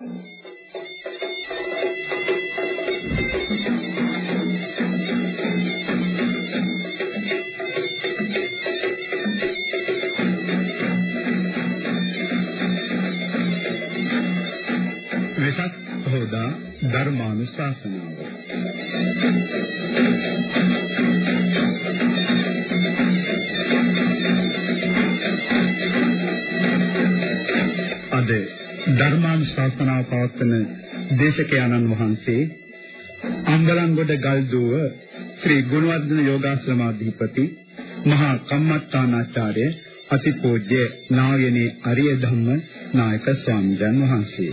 වෙසක් පොහොදා ධර්මානුශාසනාව. ධර්මානුශාසනාව පවත්වන දේශකයන්න් වහන්සේ අම්බලන්ගොඩ ගල්දුව ශ්‍රී ගුණවර්ධන යෝගාශ්‍රමාධිපති මහා කම්මත්තානාචාර්ය අතිපූජ්‍ය නායනේ අරිය ධම්ම නායක ස්වාමීන් වහන්සේ.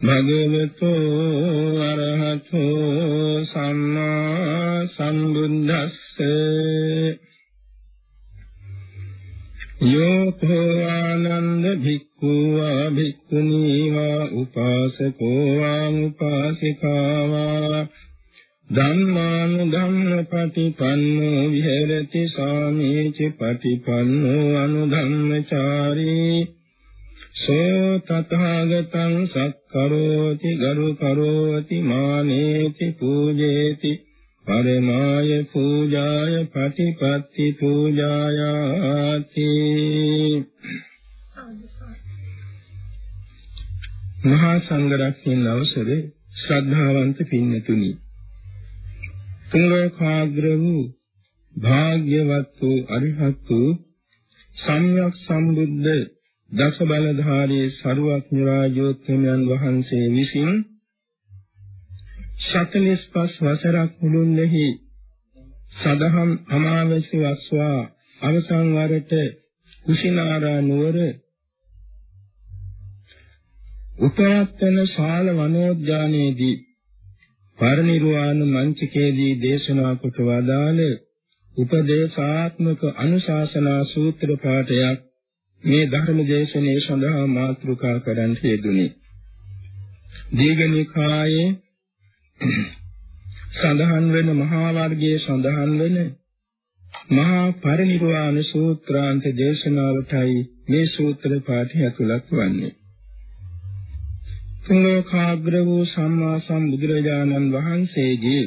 භගවතු වරහතෝ සම්මා සම්බුද්දස්සේ. යෝකෝ ආනන්ද භික්ඛුවා භික්ඛුනීවා උපාසකෝ වා උපාසිකාවා. ධම්මාන ධම්ම පටිපන්නෝ විහෙරති සාමීච පටිපන්නෝ අනුධම්මචාරී. සෝ තථාගතං සක්කරෝති ගරු කරෝති මානේති පූජේති පරමාය පූජාය පටිපත්ති පූජායාති. මහා සංඝරත්නයන් අවසරේ ශ්‍රද්ධාවන්ත පින්නතුනි. තුංගකාග්‍ර වූ භාග්‍යවත් වූ අරිහත් වූ සම්්‍යක් සම්බුද්ධ දස බලධාරී සරුවක්ඥ රාජෝත්තමයන් වහන්සේ විසින් 45 වසරක් මුළුල්ලෙහි සදහම් අමාවස්‍ය වස්වා අවසන් වරට කුසිනාරා නුවර උපයත්තන ශාල වනෝද්‍යානයේදී පරිනිර්වාණ මංචකයේදී දේශනා කොට වදාළ උපදේශාත්මක අනුශාසනා සූත්‍ර පාඨයක් මේ ධර්ම දේශනාවේ සඳහා මාතෘකා කරන් යෙදුනි. දීඝනිකායේ සඳහන් වෙන මහා වර්ගයේ සඳහන් වෙන මහා පරිනිර්වාණ සූත්‍රාන්ත දේශනාවටයි මේ සූත්‍ර පාඨය ඇතුළත් වන්නේ. තුන්ලෝකාග්‍ර වූ සම්මා සම්බුදුරජාණන් වහන්සේගේ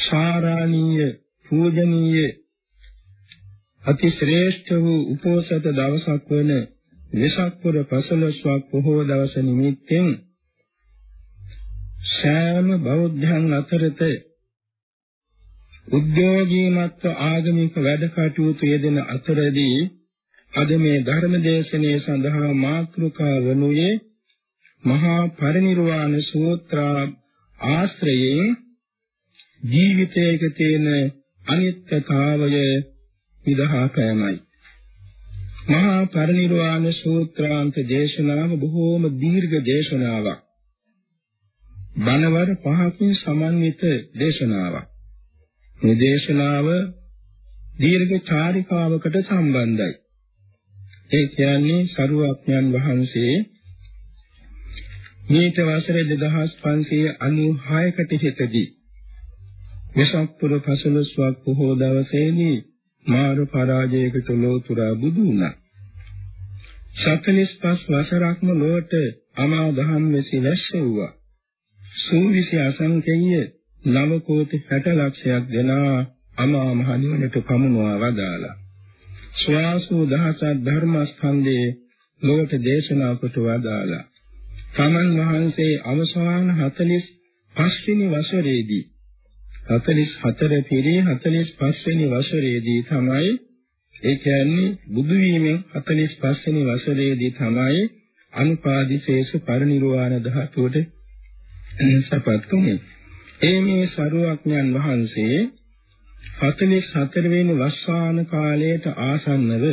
ශාරාණීය පූජනීය අති ශ්‍රේෂ්ඨ වූ උපෝසත දවසක් වන වෙසක් පුර පසළොස්වක් පොහොව දවස නිමිත්තෙන් සෑම බෞද්ධයන් අතරත උද්‍යෝගීමත් ආගමික වැඩ කටයුතු යෙදෙන අතරදී අද මේ ධර්ම දේශනාව සඳහා මාතෘකා වනුයේ මහා පරිනිර්වාණ සූත්‍ර ආශ්‍රයේ ජීවිතයක තියෙන අනිත්‍යතාවය විදහා කෑමයි. මහා පරිනිර්වාණ සූත්‍රාන්ත දේශනාව බොහෝම දීර්ඝ දේශනාවක්. බණවර පහකින් සමන්විත දේශනාවක්. මේ දේශනාව දීර්ඝ චාරිකාවකට සම්බන්ධයි. ඒ කියන්නේ සරුවඥන් වහන්සේ මේත වසර 2596කට හිතදී විසක්පුර පසළොස්වක් පොහෝ දවසේදී මාර පරාජයකට ලෝතුරා බුදු වුණා. 45 වසරක්ම ලොවට අමා දහම් මෙසි වැස්සෙව්වා. සූවිසි අසංකේය නව කෝටි 60 ලක්ෂයක් දෙනා අමා මහ නිවනට පමුණවා වදාලා ස්වාසූ දහසක් ධර්මස්කන්ධේ ලෝකට දේශනා කොට වදාලා තමන් වහන්සේ අවසාන 45 වෙනි වසරේදී 44 පිරී 45 වෙනි වසරේදී තමයි ඒ කියන්නේ බුදු වීමෙන් 45 වෙනි වසරේදී තමයි අනුපාදිශේෂ පරිනිර්වාණ ධාතුවට සපත් වුනේ. ඒ මේ සරුවක්ඥන් වහන්සේ 44 වෙනි වස්සාන කාලයට ආසන්නව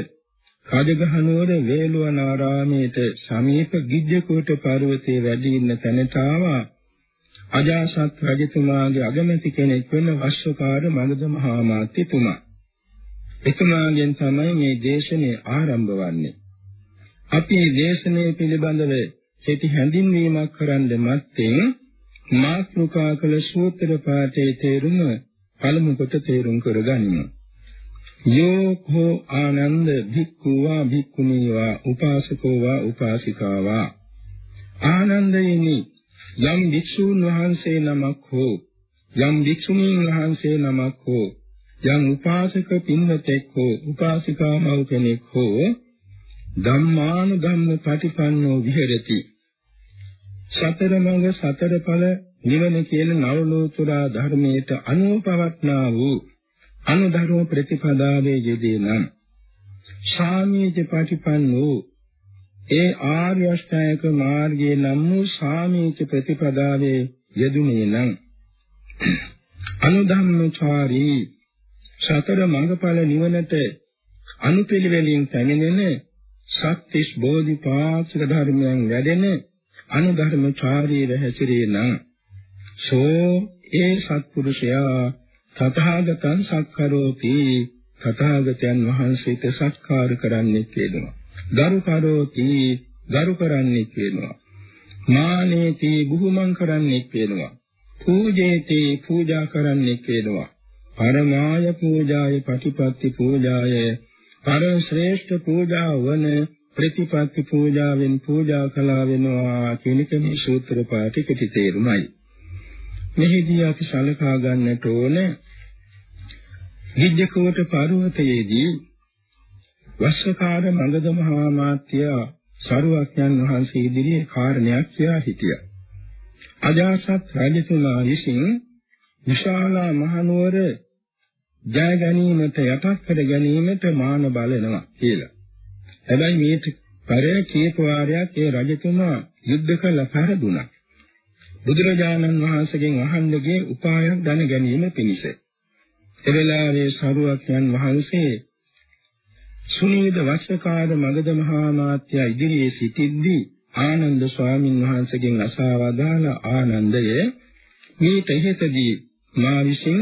කඩගහනුවර වේළුවනාරාමේට සමීප ගිජ්ජකෝට පර්වතයේ වැඩ ඉන්න තැනට ආවා. අජාසත් රජතුමාගේ අගමැති කෙනෙක් වෙන වස්සකාර මගධ මහා මාත්‍යතුමා. එතුමාගෙන් තමයි මේ දේශනේ ආරම්භ වන්නේ. අපි මේ දේශනේ පිළිබඳව කෙටි හැඳින්වීමක් කරන්න මත්තෙන් මාත්‍රිකා කළ සූත්‍ර පාඨයේ තේරුම පළමු කොට තේරුම් කරගනිමු. යෝකෝ ආනන්ද භික්ඛුවා භික්ඛුනීවා උපාසකෝවා උපාසිකාවා ආනන්දයනි යම් භික්ෂූන් වහන්සේ නමක් හෝ යම් භික්ෂුණීන් වහන්සේ නමක් හෝ යම් උපාසක පින්වතෙක් හෝ උපාසිකා මව් කෙනෙක් හෝ ධම්මාන ධම්ම පටිපන්නෝ විහෙරති. සතර මඟ සතර ඵල නිවන කියන නවලෝතුරා ධර්මයට අනුපවත්නා වූ අනුධර්ම ප්‍රතිපදාවේ යෙදී නම් සාමීච පටිපන්නෝ ඒ ආර්ය අෂ්ටායක මාර්ගයේ නම් වූ සාමීච ප්‍රතිපදාවේ යෙදුනේ නම් අනුධම්මචාරී සතර මඟඵල නිවනට අනුපිළිවෙලින් පැමිණෙන සත්‍තිස් බෝධිපාක්ෂික ධර්මයන් වැඩෙන අනුධර්මචාරීව හැසිරෙනා සෝ ඒ සත්පුරුෂයා තථාගතං සක්කරෝති තථාගතයන් වහන්සේට සත්කාර කරන්නේ කියනවා. ගරු කරෝති ගරු කරන්නේ කියනවා. මානේති බුහුමන් කරන්නේ කියනවා. පූජේති පූජා කරන්නේ කියනවා. පරමාය පූජාය පටිපත්ති පූජාය පරම ශ්‍රේෂ්ඨ පූජා වන ප්‍රතිපත්ති පූජාවෙන් පූජා කළා වෙනවා කියන එක මේ සූත්‍ර පාඨිකටි තේරුමයි. මෙහිදී අපි සලකා ගන්නට ඕන විද්‍යකෝට පර්වතයේදී වස්සකාර මගධ මහා මාත්‍ය සරුවක්යන් වහන්සේ ඉදිරියේ කාරණයක් කියා හිටියා. අජාසත් රජතුමා විසින් විශාලා මහනුවර ජය ගැනීමට යටත් කර ගැනීමට මාන බලනවා කියලා. හැබැයි මේ පරේ කීප වාරයක් ඒ රජතුමා යුද්ධ කළ පෙරදුනා. බුදුරජාණන් වහන්සේගෙන් අහන්නගේ උපායක් දැන ගැනීම පිණිස. එවෙලාවේ සරුවක්යන් වහන්සේ සුනීද වස්සකාර මගධ මහා මාත්‍ය ඉදිරියේ සිටිද්දී ආනන්ද ස්වාමින් වහන්සේගෙන් අසා වදාළ ආනන්දය මේ තෙහෙතදී මා විසින්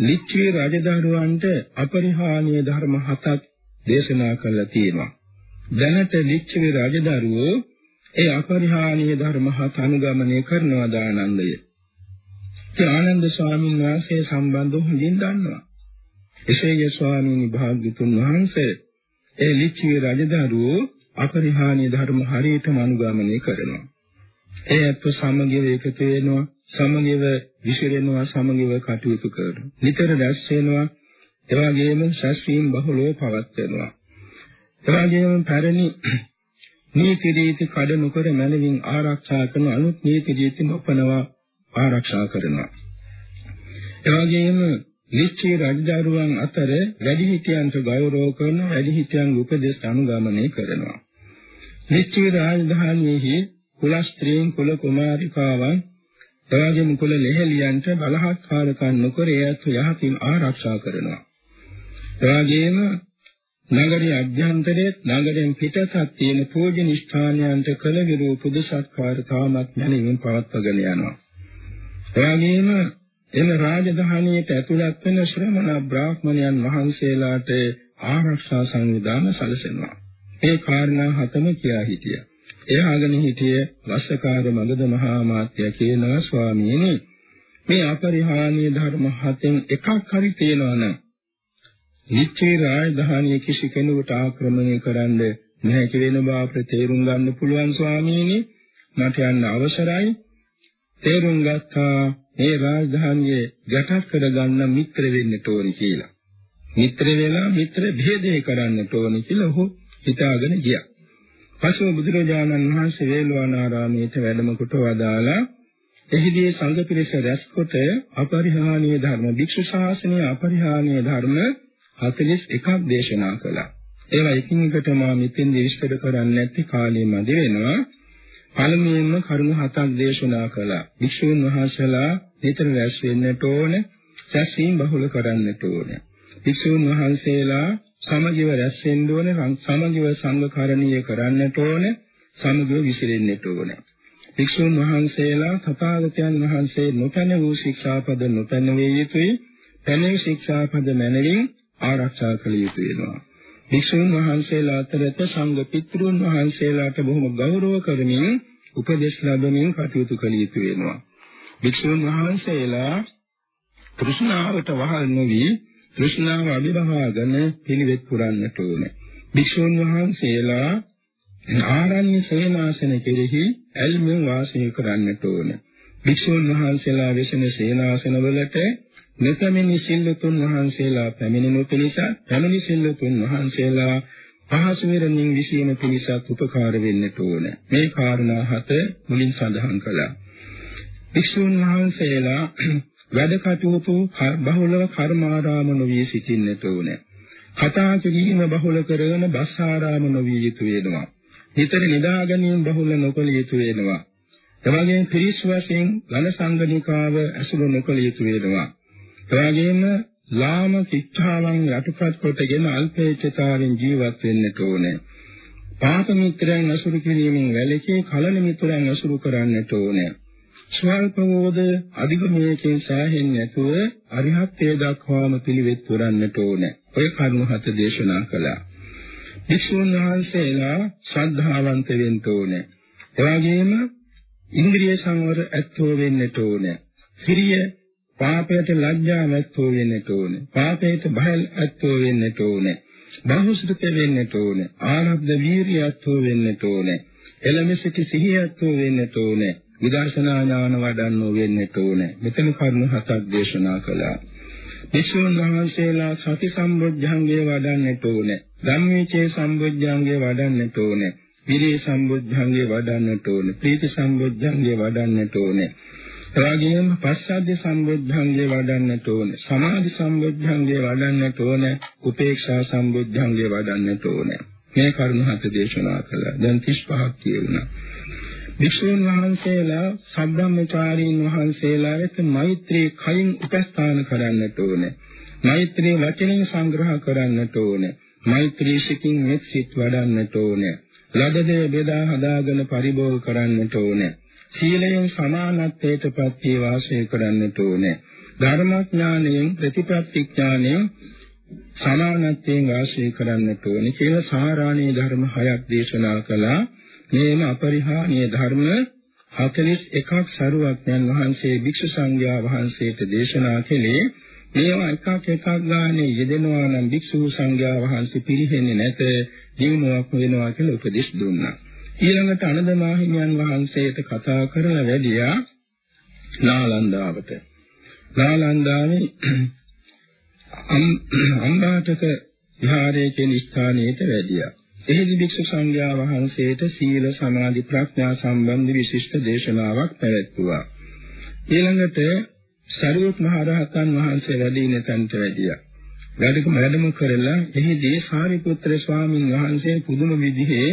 ලිච්ඡවි රජදරුවන්ට අපරිහානීය ධර්ම හතක් දේශනා කළා තියෙනවා. දැනට ලිච්ඡවි රජදරුවෝ ඒ අපරිහානීය ධර්ම හත අනුගමනය කරනවා දානන්දය. ඒ ආනන්ද ස්වාමීන් වහන්සේ සම්බන්ධව හොඳින් දන්නවා. එසේය ස්වාමීන් භාග්‍යතුන් වහන්සේ ඒ ලිච්ඡවි රජදරුවෝ අපරිහානීය ධර්ම හරියටම අනුගමනය කරනවා. ඒ අත් සමගිව එකතු වෙනවා සමගිව විසිරෙනවා සමගිව කටයුතු කරනවා. නිතර දැස් වෙනවා එවාගෙම ශාස්ත්‍රීය බහුලව පවත්වනවා. එවාගෙම පැරණි නීති රීති කඩ නොකර මනමින් ආරක්ෂා කරන අනුත් නීති රීති නොපනවා ආරක්ෂා කරනවා. එවාගෙම නිශ්චය රජදරුවන් අතර වැඩිහිටියන්ට ගෞරව කරන වැඩිහිටියන් උපදෙස් අනුගමනය කරනවා. නිශ්චය රාජධානියෙහි කුල ස්ත්‍රීන් කුල කුමාරිකාවන් එවාගෙම කුල ලෙහෙලියන්ට බලහත්කාරකම් නොකර ඒත් යහකින් ආරක්ෂා කරනවා. එවාගෙම නගරයේ අභ්‍යන්තරයේ නගරෙන් පිටතත් තියෙන පූජන ස්ථානයන්ට කළ විරූප පුද සත්කාර තාමත් නැණින් පවත්වාගෙන යනවා. එවාගෙම එම රාජධානියට ඇතුළත් වෙන ශ්‍රමණ බ්‍රාහ්මණයන් වහන්සේලාට ආරක්ෂා සංවිධාන සැලසෙනවා. මේ කාරණා හතම කියා හිටියා. එයාගෙන හිටියේ වස්සකාර මගධ මහා මාත්‍ය කියනවා ස්වාමීනි මේ අපරිහානීය ධර්ම හතෙන් එකක් හරි තියෙනවා නම් නිච්චේ රාජධානිය කිසි කෙනෙකුට ආක්‍රමණය කරන්න නැහැ කියන බව අපිට තේරුම් ගන්න පුළුවන් ස්වාමීනි මට යන්න අවසරයි තේරුම් ගත්තා මේ රාජධානියේ ගැටක් කරගන්න මිත්‍ර වෙන්න ඕනි කියලා. මිත්‍ර වෙලා මිත්‍ර භේදේ කරන්නට ඕනි කියලා ඔහු හිතාගෙන ගියා. පසුව බුදුරජාණන් වහන්සේ වේළුවනාරාමයට වැඩම කොට වදාලා එහිදී සංඝ පිරිස රැස්කොට අපරිහානීය ධර්ම භික්ෂු ශාසනයේ අපරිහානීය ධර්ම 41ක් දේශනා කළා. ඒවා එකින් එකට මා මෙතෙන් විස්තර කරන්නේ නැති කාලෙ මදි වෙනවා. පළමුවෙන්ම කරුණු හතක් දේශනා කළා. භික්ෂුන් වහන්සේලා නිතර රැස් වෙන්නට ඕන, රැස්වීම බහුල කරන්නට ඕන. භික්ෂුන් වහන්සේලා සමගිව රැස් වෙන්න ඕන, සමගිව සංඝකරණීය කරන්නට ඕන, සමගිව විසිරෙන්නට ඕන. භික්ෂුන් වහන්සේලා තථාගතයන් වහන්සේ නොපැන වූ ශික්ෂාපද නොපැන වේ යුතුයි. පැන ශික්ෂාපද මැනවින් ආරක්ෂා කළ යුතු වෙනවා. භික්ෂුන් වහන්සේලා අතරත සංඝ පිටුරුන් වහන්සේලාට බොහොම ගෞරව කරමින් උපදෙස් ලැබමින් කටයුතු කළ යුතු වෙනවා. භික්ෂුන් වහන්සේලා තෘෂ්ණාවට වහල් නොවි තෘෂ්ණාව අභිභවාගෙන පිළිවෙත් පුරන්නට ඕනේ. භික්ෂුන් වහන්සේලා ආරණ්‍ය සේනාසන කෙරෙහි ඇල්මෙන් වාසය කරන්නට ඕනේ. භික්ෂුන් වහන්සේලා වෙසෙන සේනාසනවලට මෙතමිනි සිල්ලුතුන් වහන්සේලා පැමිණෙනු පිණිස පැමිණි සිල්ලුතුන් වහන්සේලා පහසු වෙරමින් විසීම පිණිසත් උපකාර වෙන්නට ඕන. මේ කාරණා හත මුලින් සඳහන් කළා. භික්ෂුන් වහන්සේලා වැඩ කටයුතු බහුලව කර්මාරාම නොවී සිටින්නට ඕන. කතා කිරීම බහුල කරගෙන බස්සාරාම නොවී යුතු වෙනවා. නිතර නිදා ගැනීම බහුල නොකළ යුතු වෙනවා. එවැගේම පිරිස් වශයෙන් ඝන සංගණිකාව ඇසුරු නොකළ යුතු වෙනවා. එවැගේම ලාම කිච්ඡාවන් යටපත් කොටගෙන අල්පේච්ඡතාවෙන් ජීවත් වෙන්නට ඕනේ. පාප මිත්‍රයන් අසුරු කිරීමෙන් වැළකී කලන මිත්‍රයන් අසුරු කරන්නට ඕනේ. ස්වල්පවෝද අධිගමයකින් සෑහෙන්නේ නැතුව අරිහත්ත්වයට දක්වාම පිළිවෙත් පුරන්නට ඕනේ. ඔය කරුණු හත දේශනා කළා. විසුණු වහන්සේලා ශ්‍රද්ධාවන්ත වෙන්න ඕනේ. එවැගේම ඉන්ද්‍රිය සංවර ඇත්තෝ වෙන්නට ඕනේ. සිරිය පාපයට ලැජ්ජා නැත්තෝ වෙන්නට ඕනේ. පාපයට බය ඇත්තෝ වෙන්නට ඕනේ. බහුසුත වෙන්නට ඕනේ. ආරබ්ධ වීරියත්ෝ වෙන්නට ඕනේ. එළමෙසිට සිහියත්ෝ වෙන්නට ඕනේ. විදර්ශනා ඥාන වඩන්නෝ වෙන්නට ඕනේ. මෙතන කරුණු හතක් දේශනා කළා. වික්ෂුන් වහන්සේලා සති සම්බොධ්‍යංගේ වඩන්නට ඕනේ. ධම්මවිචේ සම්බොධ්‍යංගේ වඩන්නට ඕනේ. විරේ සම්බොධ්‍යංගේ වඩන්නට ඕනේ. ප්‍රීති සම්බොධ්‍යංගේ වඩන්නට ඕනේ. එවාගෙම පස්සද්ධි සම්බුද්ධංගේ වඩන්නට ඕනේ. සමාධි සම්බුද්ධංගේ වඩන්නට ඕනේ. උපේක්ෂා සම්බුද්ධංගේ වඩන්නට ඕනේ. මේ කරුණු හත දේශනා කළා. දැන් 35ක් කියුණා. වික්ෂුන් වහන්සේලා සම්බ්‍රාහ්මචාරීන් වහන්සේලා වෙත මෛත්‍රී කයින් උපස්ථාන කරන්නට ඕනේ. මෛත්‍රී වචනෙන් සංග්‍රහ කරන්නට ඕනේ. මෛත්‍රී සිතින් මෙත් සිත් වඩන්නට ඕනේ. ලදදේ බෙදා හදාගෙන පරිභෝග කරන්නට ඕනේ. සීලයෙන් සමානත්වයට පත්‍ය වාසය කරන්නට ඕනේ. ධර්මඥානයෙන් ප්‍රතිපත්ති ඥානයෙන් සමානත්වයෙන් වාසය කරන්නට ඕනේ කියලා සාරාණී ධර්ම හයක් දේශනා කළා. මේම අපරිහානීය ධර්ම 41ක් සරුවක්යන් වහන්සේ භික්ෂු සංඝයා වහන්සේට දේශනා කළේ මේවා එකක් එකක් ගානේ යෙදෙනවා නම් භික්ෂු සංඝයා වහන්සේ පිළිහෙන්නේ නැත දිනුවක් වෙනවා කියලා උපදෙස් දුන්නා. ඊළඟට අනද මාහිමියන් වහන්සේට කතා කරලා වැඩියා නාලන්දාවට. නාලන්දාවේ අම්බාටක විහාරයේ කියන ස්ථානයට වැඩියා. එහිදී භික්ෂු සංඝයා වහන්සේට සීල සමාධි ප්‍රඥා සම්බන්ධ විශිෂ්ට දේශනාවක් පැවැත්වුවා. ඊළඟට සරියුත් මහ රහතන් වහන්සේ වැඩි ඉන තැනට වැඩියා. වැඩම වැඩම කරලා එහිදී සාරිපුත්‍ර ස්වාමින් වහන්සේ පුදුම විදිහේ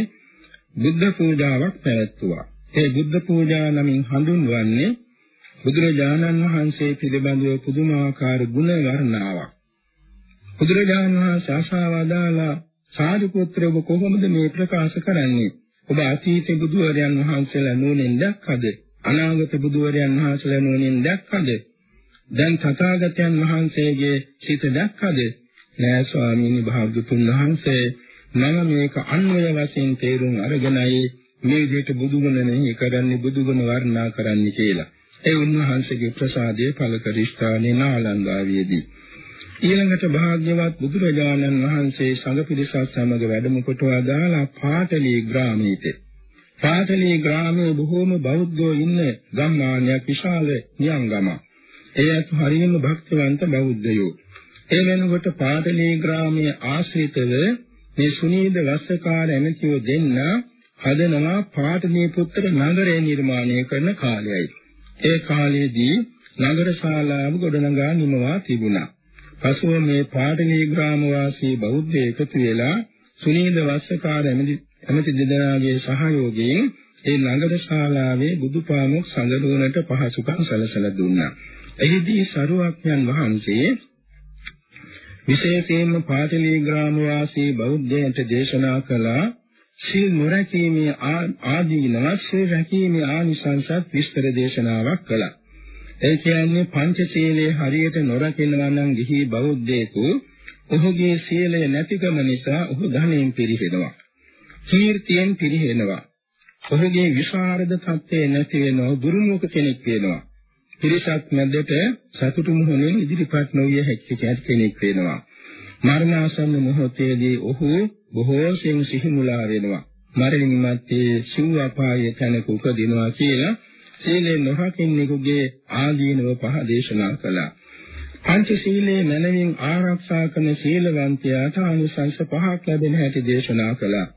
බුද්ධ පූජාවක් පැවැත්තුවා. ඒ බුද්ධ පූජා නමින් හඳුන්වන්නේ බුදුරජාණන් වහන්සේ පිළිබඳව පුදුමාකාර ගුණ වර්ණාවක්. බුදුරජාණන් වහන්සේ ආශාවදාලා සාරිපුත්‍ර ඔබ කොහොමද මේ ප්‍රකාශ කරන්නේ? ඔබ අතීත බුදුවරයන් වහන්සේලා නුවණින් දැක්කද? අනාගත බුදුවරයන් වහන්සේලා නුවණින් දැක්කද? දැන් තථාගතයන් වහන්සේගේ සිත දැක්කද? නෑ ස්වාමීනි භාග්‍යතුන් වහන්සේ මම මේක අන්වය වශයෙන් තේරුම් අරගෙනයි මේ විදිහට බුදුගුණ නෙහි කරන්නේ බුදුගුණ වර්ණනා කරන්නේ කියලා. ඒ උන්වහන්සේගේ ප්‍රසාදයේ පළ කරිස්ථානේ නාලන්දාවියේදී ඊළඟට භාග්‍යවත් බුදුරජාණන් වහන්සේ සංඝ පිරිසත් සමග වැඩම කොට වදාලා පාටලී ග්‍රාමීත පාටලී ග්‍රාමයේ බොහෝම බෞද්ධයෝ ඉන්න ගම්මානයක් විශාල නියංගමක්. එයත් හරියම භක්තිවන්ත බෞද්ධයෝ. ඒ වෙනකොට පාටලී ග්‍රාමයේ ආශ්‍රිතව මේ සුනීද වස්සකාර ඇමතිව දෙන්න හදනවා පාටලීපුත්‍ර නගරය නිර්මාණය කරන කාලයයි. ඒ කාලයේදී නගර ශාලාව ගොඩනගා නිමවා තිබුණා. පසුව මේ පාටලී ග්‍රාම වාසී බෞද්ධ එකතු වෙලා සුනීද වස්සකාර ඇමති දෙදෙනාගේ සහයෝගයෙන් ඒ නගර ශාලාවේ බුදුපාමුක් සඳරුවනට පහසුකම් සැලසලා දුන්නා. එහිදී සරුවක්ඥන් වහන්සේ විශේෂයෙන්ම පාටලී ග්‍රාම වාසී බෞද්ධයන්ට දේශනා කළා සිල් නොරැකීමේ ආදීනව සිල් රැකීමේ ආනිසංසත් විස්තර දේශනාවක් කළා. ඒ කියන්නේ පංචශීලයේ හරියට නොරකිනවා නම් ගිහි බෞද්ධයෙකු ඔහුගේ සීලය නැතිකම නිසා ඔහු ධනෙන් පිරිහෙනවා. කීර්තියෙන් පිරිහෙනවා. ඔහුගේ විශාරද තත්ත්වය නැති වෙනවා දුරුමුඛ කෙනෙක් වෙනවා. පිරිසක් මැදට සතුටු මුහුණෙන් ඉදිරිපත් නොවිය හැකි කෙනෙක් වෙනවා. මරණාසන්න මොහොතේදී ඔහු බොහෝ සෙන් සිහිමුලා වෙනවා. මරණින් මත්තේ සූ අපායේ තැනක උපදිනවා කියලා සීලේ නොරකින්නෙකුගේ ආදීනව පහ දේශනා කළා. පංචශීලයේ මනමින් ආරක්ෂා කරන සීලවන්තයාට අනුසංස පහක් ලැබෙන හැටි දේශනා කළා.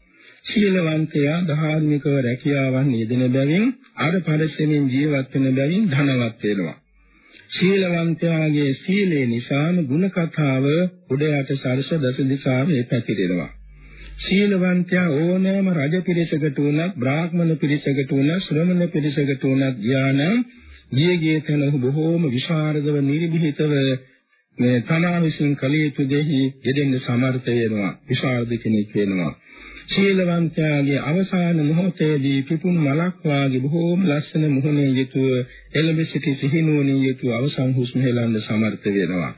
සීලවන්තයා ධාර්මිකව රැකියාවන් යෙදෙන බැවින් අර පරිස්සමින් ජීවත් වෙන බැවින් ධනවත් වෙනවා. ශීලවන්තයාගේ සීලේ නිසාම ගුණ කතාව උඩ යට සරස දස දිශාවේ පැතිරෙනවා. ශීලවන්තයා ඕනෑම රජ පිරිසකට උනත් බ්‍රාහ්මණ පිරිසකට උනත් ශ්‍රමණ පිරිසකට උනත් ඥාන ගියගේ තන බොහෝම විශාරදව නිර්භීතව මේ තමා විසින් කළ යුතු දෙහි යෙදෙන්න සමර්ථ වෙනවා විශාරද කෙනෙක් වෙනවා ශීලවන්තයාගේ අවසාන මොහොතේදී පිපුණු මලක් වාගේ බොහෝම ලස්සන මුහුණේ යුතුව එළඹ සිටි සිහිනුවණින් යුතුව අවසන් හුස්ම හෙළන්න සමර්ථ වෙනවා.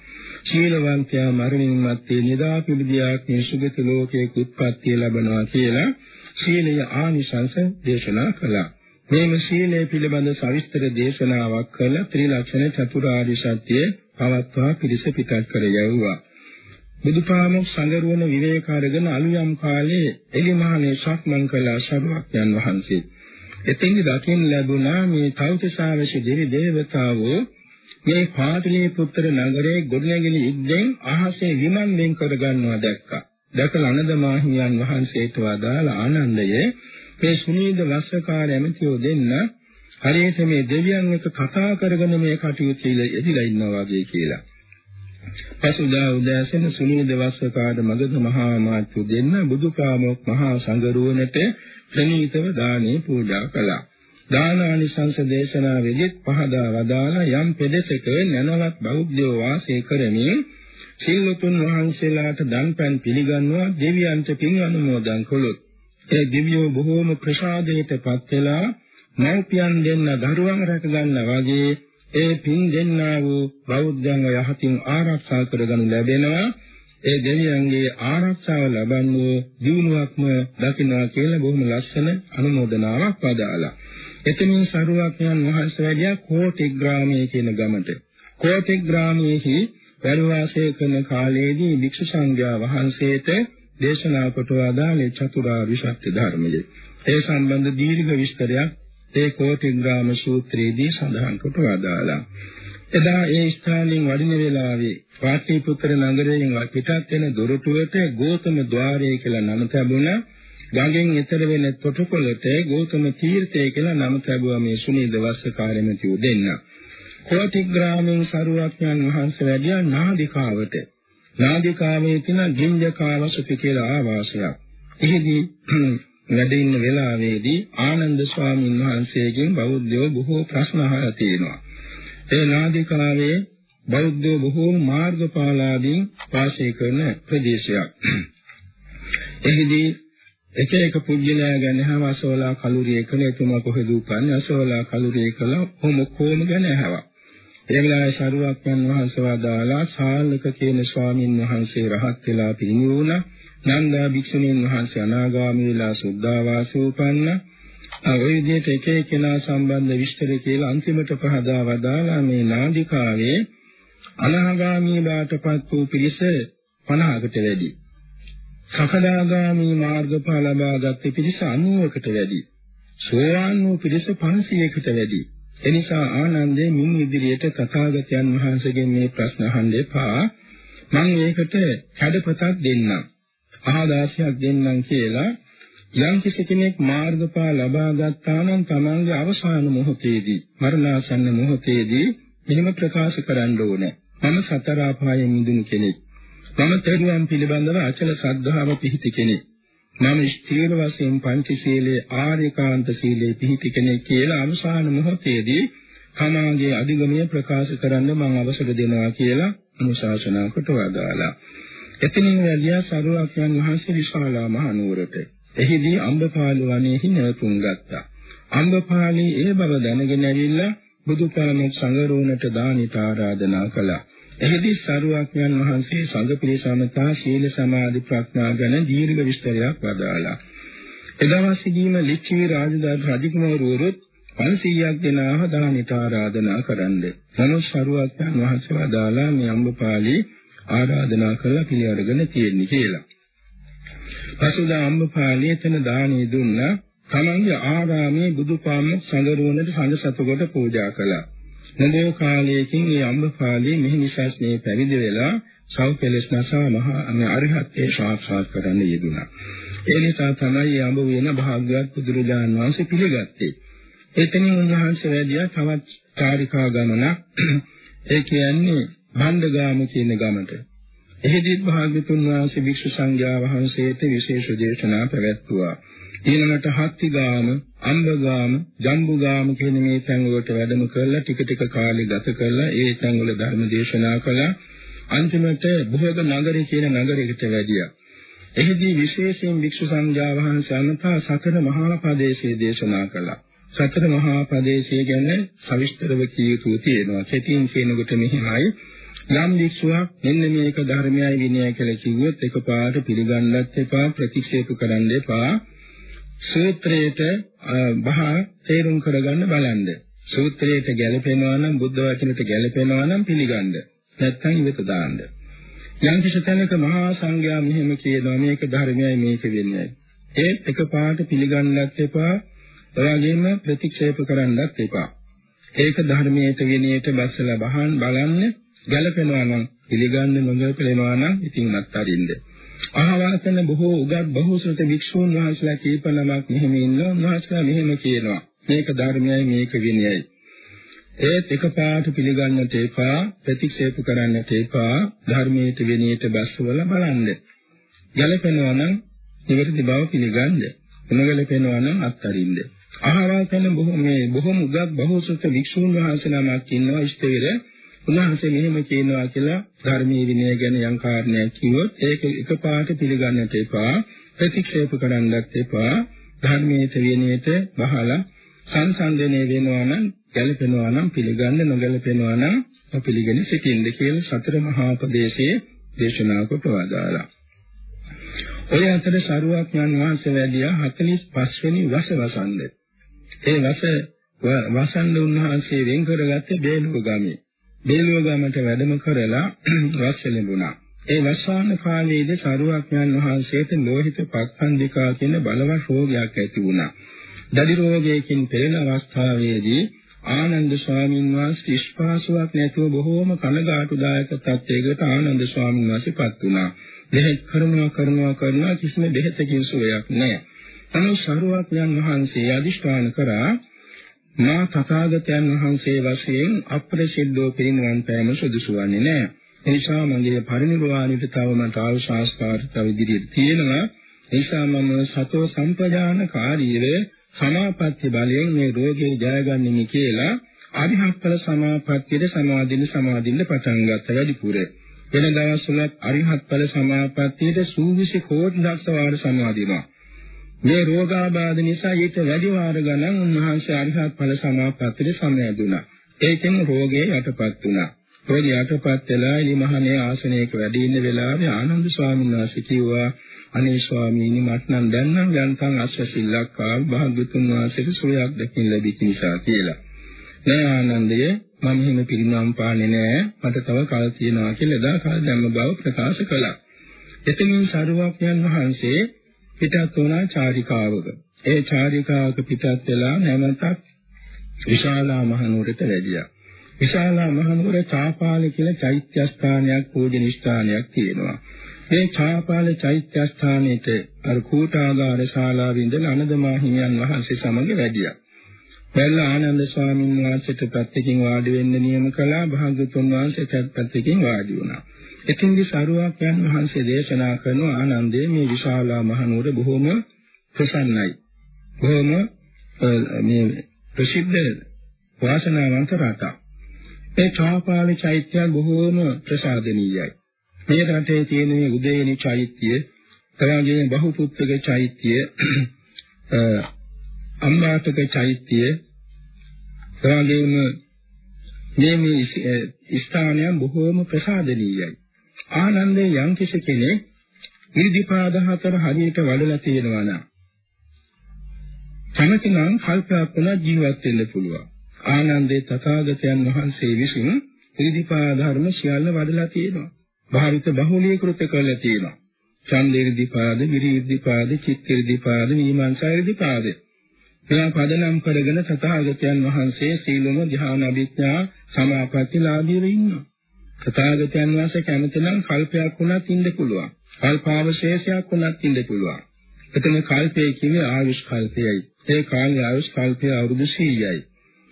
ශීලවන්තයා මරණින් මත්තේ නිදා පිළිදියාක් නිසුගත ලෝකයේ උත්පත්තිය ලබනවා කියලා ශීලය ආනිසංස දේශනා කළා. මේම ශීලය පිළිබඳ සවිස්තර දේශනාවක් කළ ත්‍රිලක්ෂණ චතුරාර්ය සත්‍ය පවත්වා පිළිස පිටත් කර යවුවා. බුදුපාමොක් සංගරුවන විවේක අරගෙන අලුයම් කාලේ එලිමහනේ සක්මන් කළ සරුවක්යන් වහන්සේ. එතෙන්දි දකින්න ලැබුණා මේ තෞතිසාවශි දෙවි දේවතාවෝ මේ පාටලී පුත්‍ර නගරයේ ගොඩනැගිලි ඉද්දෙන් අහසේ විමන් වෙන් කර ගන්නවා දැක්කා. දැකලා අනද මාහිමියන් වහන්සේට වදාළ ආනන්දය මේ සුනීද වස්සකාර ඇමතියෝ දෙන්න හරියට මේ දෙවියන් එක්ක කතා කරගෙන මේ කටයුතු ඉදිලා ඉන්නවා වගේ කියලා. පසුදා උදෑසන සුනීද වස්සකාද මගධ මහා මාත්‍ය දෙන්න බුදුපාමොක් මහා සංගරුවනට ප්‍රණීතව දානේ පූජා කළා. දානානිසංස දේශනාවෙදිත් පහදා වදාලා යම් පෙදෙසක නැනවත් බෞද්ධයෝ වාසය කරමින් සිල්වතුන් වහන්සේලාට දන්පැන් පිළිගන්නවා දෙවියන්ට පින් අනුමෝදන් කළොත් ඒ දිව්‍යෝ බොහෝම ප්‍රසාදයටපත් වෙලා මෞපියන් දෙන්න දරුවන් රැක ගන්නා වගේ ඒ පින් දෙන්නා වූ බෞද්ධයන්ව යහතින් ආරක්ෂා කරගනු ලැබෙනවා ඒ දෙවියන්ගේ ආරක්ෂාව ලබන්නේ දිනුවක්ම දකින්නවා කියලා බොහොම ලස්සන අනුමೋದනාවක් වදාලා. එතනින් සරුවක්යන් වහන්සේ වැඩියා කෝටි ග්‍රාමයේ කියන ගමට. කෝටි ග්‍රාමයේහි පරිවාසය කරන කාලයේදී වික්ෂු සංඝයා වහන්සේට දේශනා කොට වදාළේ චතුරාර්ය සත්‍ය ධර්මයේ. ඒ සම්බන්ධ දීර්ඝ විස්තරයක් ඒ කෝටිග්‍රාම සූත්‍රයේදී සඳහන් කොට වදාලා. එදා ඒ ස්ථානයෙන් වඩින වෙලාවේ පාටලිපුත්‍ර නගරයෙන් පිටත් වෙන දොරටුවට ගෝතම ద్వාරය කියලා නම ලැබුණා. ගඟෙන් එතර වෙන තොටුපළට ගෞතම තීර්ථය කියලා නම ලැබුවා මේ සුනීද වස්සකාරයමති උදෙන්න. කෝටිග්‍රාමෙන් සරුවක්ඥන් වහන්සේ වැඩියා නාදිකාවට. නාදිකාවේ තියෙන ගින්ජකාවසති කියලා ආවාසයක්. එහිදී වැඩ ඉන්න වෙලාවේදී ආනන්ද ස්වාමීන් වහන්සේගෙන් බෞද්ධයෝ බොහෝ ප්‍රශ්න අහලා තියෙනවා. ඒ නාදිකාවේ බෞද්ධයෝ බොහෝ මාර්ගපාලාදීන් වාසය කරන ප්‍රදේශයක්. එහිදී එක එක පුජ්‍යලයා ගැන හැම අසෝලා කලුරිය කළ එතුමා කොහෙද උපන්නේ අසෝලා කලුරිය කළ කොහොම කොහොම ගැන ඇහුවා. ඒ වෙලාවේ ශරුවක්යන් වහන්සේ වදාලා ශාලක කියන ස්වාමින් වහන්සේ රහත් වෙලා පිරිනිවුණා. නන්දා භික්ෂුණීන් වහන්සේ අනාගාමී වෙලා සුද්ධාවාසී උපන්න. ඔය විදිහට එක එකනා සම්බන්ධ විස්තර කියලා අන්තිමට පහදා වදාලා මේ නාදිකාවේ අනාගාමී බාටපත් වූ පිරිස 50කට වැඩි. සකදාගාමී මාර්ගඵල ලබාගත් පිරිස 90කට වැඩි. සෝවාන් වූ පිරිස 500කට වැඩි. එනිසා ආනන්දේ මින් ඉදිරියට තථාගතයන් වහන්සේගෙන් මේ ප්‍රශ්න අහන්න එපා. මම ඒකට කැඩපතක් දෙන්නම්. ආදාසියක් දෙන්නම් කියලා යම් කෙනෙක් මාර්ගඵල ලබා ගත්තා නම් තමන්ගේ අවසාන මොහොතේදී මරණාසන්න මොහොතේදී මෙහෙම ප්‍රකාශ කරන්න ඕනේ. මම සතර ආපායෙන් මිදුණු කෙනෙක්. මම තෙරුවන් පිළිබඳව අචල ශ්‍රද්ධාව පිහිටි කෙනෙක්. මම ස්ථීර වශයෙන් පංචශීලයේ ආර්යකාන්ත සීලයේ පිහිටි කෙනෙක් කියලා අවසාන මොහොතේදී තමාගේ අධිගමනය ප්‍රකාශ කරන්න මම අවසර දෙනවා කියලා අනුශාසනා කොට වදාලා. එතනින් වැඩියා සරුවක්යන් වහන්සේ විශාලා මහනුවරට. එහිදී අම්බපාල වනයේහි නැවතුම් ගත්තා. අම්බපාලී ඒ බව දැනගෙන ඇවිල්ලා බුදුපාමොක් සංගරුවනට දානිට ආරාධනා කළා. එහිදී සරුවක්ඥන් වහන්සේ සංඝ පිළිසමතා සීල සමාධි ප්‍රඥා ගැන දීර්ඝ විස්තරයක් වදාළා. එදවසේදීම ලිච්ඡවි රාජදාස රජකුමාරවරුත් 500ක් දෙනාව දානිට ආරාධනා කරන්නේ. නමුත් සරුවක්ඥන් වහන්සේ වදාලා මේ අම්බපාලී ආරාධනා කළා පිළිඅරගෙන තියෙන්නේ කියලා. පසුදා අම්බපාලී එතන දානෙ දුන්නා. තමන්ගේ ආරාමයේ බුදුපාමොක් සංගරුවනට සංඝ සතුකට පූජා කළා. නදේ කාලයකින් මේ අම්බපාලී මෙහි විශාස්නේ පැවිදි වෙලා සෞඛ්‍යලස් නසා මහා අරිහත්ත්වේ සාක්ෂාත් කරන්න යෙදුණා. ඒ නිසා තමයි අඹ වෙන භාග්‍යවත් බුදුරජාන් වහන්සේ පිළිගත්තේ. එතනින් උන්වහන්සේ වැඩියා තවත් චාරිකා ගමනක් ඒ කියන්නේ බණ්ඩගාම කියන ගමට. එහිදීත් භාග්‍යතුන් වහන්සේ භික්ෂු සංඝයා වහන්සේට විශේෂ දේශනා පැවැත්වුවා. ඊළඟට හත්තිගාම, අම්බගාම, ජම්බුගාම කියන මේ තැන් වලට වැඩම කරලා ටික ටික කාලෙ ගත කරලා ඒ තැන් වල ධර්ම දේශනා කළා. අන්තිමට බොහෝග නගරේ කියන නගරයකට වැඩියා. එහිදී විශේෂයෙන් භික්ෂු සංඝයා වහන්සේ අමතා සතර මහා පදේශයේ දේශනා කළා. සතර මහා පදේශය ගැන සවිස්තරව කිය යුතු තියෙනවා. කෙටියෙන් කියනකොට මෙහිමයි යම් වික්ෂුවක් මෙන්න මේක ධර්මයයි විනයයි කියලා කිව්වොත් එකපාරට පිළිගන්නත් එපා ප්‍රතික්ෂේප කරන්න එපා සූත්‍රයට බහ තේරුම් කරගන්න බලන්න. සූත්‍රයට ගැලපෙනවා නම් බුද්ධ වචනයට ගැලපෙනවා නම් පිළිගන්න. නැත්නම් ඉවත දාන්න. යම් කිසි තැනක මහා සංඝයා මෙහෙම කියනවා මේක ධර්මයයි මේක විනයයි. ඒත් එකපාරට පිළිගන්නත් එපා. එවාගෙම ප්‍රතික්ෂේප කරන්නත් එපා. ඒක ධර්මයට විනයට බස්සලා බහන් බලන්න ගැලපෙනවා නම් පිළිගන්න නොගැලපෙනවා නම් ඉතින් අත්හරින්න. අහවල් කරන බොහෝ උගත් බහුසුත වික්ෂූන් වහන්සේලා කීපනමක් මෙහෙම ඉන්නවා. උන්වහන්සේලා මෙහෙම කියනවා. මේක ධර්මයයි මේක විනයයි. ඒත් එකපාරට පිළිගන්නට එපා ප්‍රතික්ෂේප කරන්නට එපා ධර්මයේ විනයට බස්සවල බලන්න. ගැලපෙනවා නම් නිවැරදි බව පිළිගන්න. නොගැලපෙනවා නම් අත්හරින්න අහවල් කරන බොහෝ මේ බොහොම උගත් බහුසුත වික්ෂූන් වහන්සේලාමක් ඉන්නවා. ඉෂ්ටවිර උන්වහන්සේ මෙහෙම කියනවා කියලා ධර්මයේ විනය ගැන යම් කාරණයක් කිව්වොත් ඒක එකපාරට පිළිගන්නට එපා ප්‍රතික්ෂේප කරන්නත් එපා ධර්මයේ විනයට බහලා සංසන්දනය වෙනවා නම් ගැලපෙනවා නම් පිළිගන්න නොගැලපෙනවා නම් අපිලිගෙන සිටින්න කියලා සතර මහා ප්‍රදේශයේ දේශනා කොට වදාලා. ඔය අතර සරුවක්ඥන් වහන්සේ වැඩියා 45 වෙනි වස වසන්ද. ඒ වස වසන්ද උන්වහන්සේ වෙන් කරගත්තේ බේලුව ගමේ. බේලුව ගමට වැඩම කරලා වස් ලැබුණා. ඒ වස්සාන කාලයේදී සරුවක්ඥන් වහන්සේට ලෝහිත පක්ඛන්දිකා කියන බලවත් රෝගයක් ඇති වුණා. දඩි රෝගයකින් පෙළෙන අවස්ථාවේදී ආනන්ද ස්වාමීන් වහන්සේ ස්පාසුවක් නැතුව බොහෝම කනගාටුදායක තත්යකට ආනන්ද ස්වාමීන් වහන්සේපත් වුණා. බෙහෙත් කරනවා කරනවා කරනවා කිසිම බෙහෙතකින් සුවයක් නැහැ. තනු සරුවක්ඥන් වහන්සේ අදිෂ්ඨාන කරා මා තථාගතයන් වහන්සේ වශයෙන් අප්‍රසිද්ධෝ පිරිනිවන් පෑම සුදුසු වන්නේ නැහැ. ඒ නිසා මගේ පරිනිර්වාණයට තව මට ආශාස්කාර තව ඉදිරියට තියෙනවා. ඒ නිසා මම සතෝ සම්පජානකාරීව සමාපatti බලයෙන් මේ රෝගේ ජයගන්නෙමි කියලා අරිහත්ඵල සමාපත්තියට සමාදින්න සමාදින්න පටන් ගත්ත වැඩිපුර. වෙන දවස්වල අරිහත්ඵල සමාපත්තියට සූවිසි කෝටි ලක්ෂ වාර සමාදිනවා. මේ රෝගාබාධ නිසා ඊට වැඩි වාර ගණන් උන්වහන්සේ අරිහත් ඵල සමාපත්තියට සමවැදුණා. ඒකෙන් රෝගේ යටපත් වුණා. රෝගී යටපත් වෙලා ඉලිමහනේ ආසනයක වැඩ ඉන්න වෙලාවේ ආනන්ද ස්වාමීන් වහන්සේ කිව්වා අනේ ස්වාමීනි මට නම් දැන් නම් යන්තම් අස්වැසිල්ලක් ආව භාග්‍යතුන් වහන්සේට සුවයක් දකින්න ලැබිච්ච නිසා කියලා. නෑ ආනන්දය මම හිම පිරිනම් පාන්නේ නෑ මට තව කල් තියෙනවා කියලා එදා කල් ධම්ම බව ප්‍රකාශ කළා. එතනින් සරුවක් යන වහන්සේ පිටත් වුණා චාරිකාවක. ඒ චාරිකාවක පිටත් වෙලා නැවතත් විශාලා මහනුවරට වැඩියා. විශාලා මහනුවර චාපාල කියලා චෛත්‍ය ස්ථානයක් පූජනීය ස්ථානයක් තියෙනවා. මේ චාපාල චෛත්‍ය ස්ථානයේට අර කූටාගාර ශාලාවේ ඉඳලා අනදමා හිමියන් වහන්සේ සමග වැඩියා. බැල්ල ආනන්ද ස්වාමීන් වහන්සේට පැත්තකින් වාඩි වෙන්න නියම කළා භාග්‍යතුන් වහන්සේ පැත්තකින් වාඩි වුණා. එතින්දි සරුවක්යන් වහන්සේ දේශනා කරන ආනන්දේ මේ විශාලා මහනුවර බොහොම ප්‍රසන්නයි. බොහොම මේ ප්‍රසිද්ධ වාසනාවන්ත රටක්. මේ චාපාලි චෛත්‍ය බොහෝම ප්‍රසාදනීයයි. මේ රටේ තියෙන මේ උදේනි චෛත්‍ය, තරංගේ බහුපුත්‍රක චෛත්‍ය, අම්මාතක චෛත්‍ය, තරංගේම මේ මේ ස්ථානයන් බොහෝම ප්‍රසාදනීයයි. ආනන්දේ යම් කෙනෙක් ඉරිදිපාද හතර හරියට වඩලා තියෙනවා නම් කැමතිනම් කල්පයක් වුණා ජීවත් වෙන්න පුළුවන්. ආනන්දේ තථාගතයන් වහන්සේ විසින් ඉරිදිපා ධර්ම සියල්ල වඩලා තියෙනවා. භාවිත බහුලීකృత කරලා තියෙනවා. ඡන්දේරිදිපාද, විරිදිපාද, චිත්තේරිදිපාද, මීමාංසාරිදිපාද. මේවා පදනම් කරගෙන තථාගතයන් වහන්සේ සීලම ධ්‍යාන අභිඥා සමාපත්තිලාභීව ඉන්නවා. තථාගතයන් වහන්සේ කැමතිනම් කල්පයක් වුණත් ඉන්න පුළුවන්. කල්පාවශේෂයක් වුණත් ඉන්න පුළුවන්. එතන කල්පය කියන්නේ ආයුෂ් කල්පයයි. ඒ කාලේ ආයුෂ් කල්පය අවුරුදු 100යි.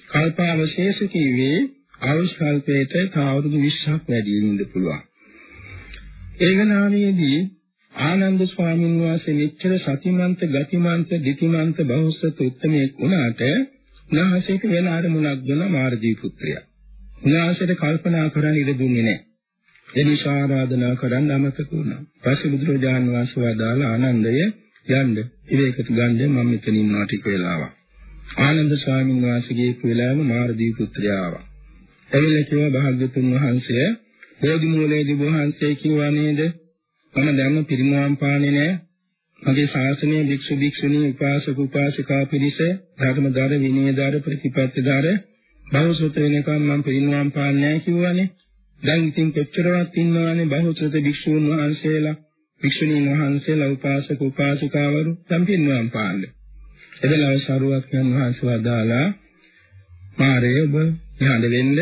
කල්පාවශේෂ කිව්වේ ආයුෂ් කල්පයට තව අවුරුදු 20ක් වැඩි වෙන්න පුළුවන්. ඒ ගණනාවේදී ආනන්ද ස්වාමීන් වහන්සේ මෙච්චර සතිමන්ත ගතිමන්ත දිතිමන්ත බෞද්ධ උත්තමයෙක් වුණාට උන්වහන්සේට වෙන අරමුණක් දුන්න මාර්ගී පුත්‍රයා. උන්වහන්සේට කල්පනා කරන්න ඉඩ දුන්නේ නැහැ. ඒ නිසා ආරාධනා කරන්න අමතක වුණා. පස්සේ බුදුරජාන් වහන්සේ වදාළ ආනන්දය යන්න ඉවේකට ගන්න මම මෙතන ඉන්නවා ටික වෙලාවක්. ආනන්ද ස්වාමීන් වහන්සේගේ පුලාම මාරදී පුත්‍රයා ආවා. එවිල කිව්වා භාග්‍යතුන් වහන්සේ බෝධි මූලයේදී වහන්සේ කිව්වා නේද? මම දැම්ම පිරිනවම් පාන්නේ නැහැ. මගේ ශාසනයේ භික්ෂු භික්ෂුණී උපාසක උපාසිකා පිරිස ධර්මදාර විනයදාර ප්‍රතිපත්තිදාර බහුසුත වෙනකම් මම පිරිනවම් පාන්නේ නැහැ කිව්වනේ. දැන් ඉතින් කොච්චරවත් ඉන්නවනේ බහුසුත භික්ෂූන් වහන්සේලා භික්ෂුණීන් වහන්සේලා උපාසක උපාසිකාවරු දැන් පිරිනවම් පාන්නේ. එදලා සරුවක්යන් වහන්සේ වදාලා මාරේ ඔබ යහඳ වෙන්න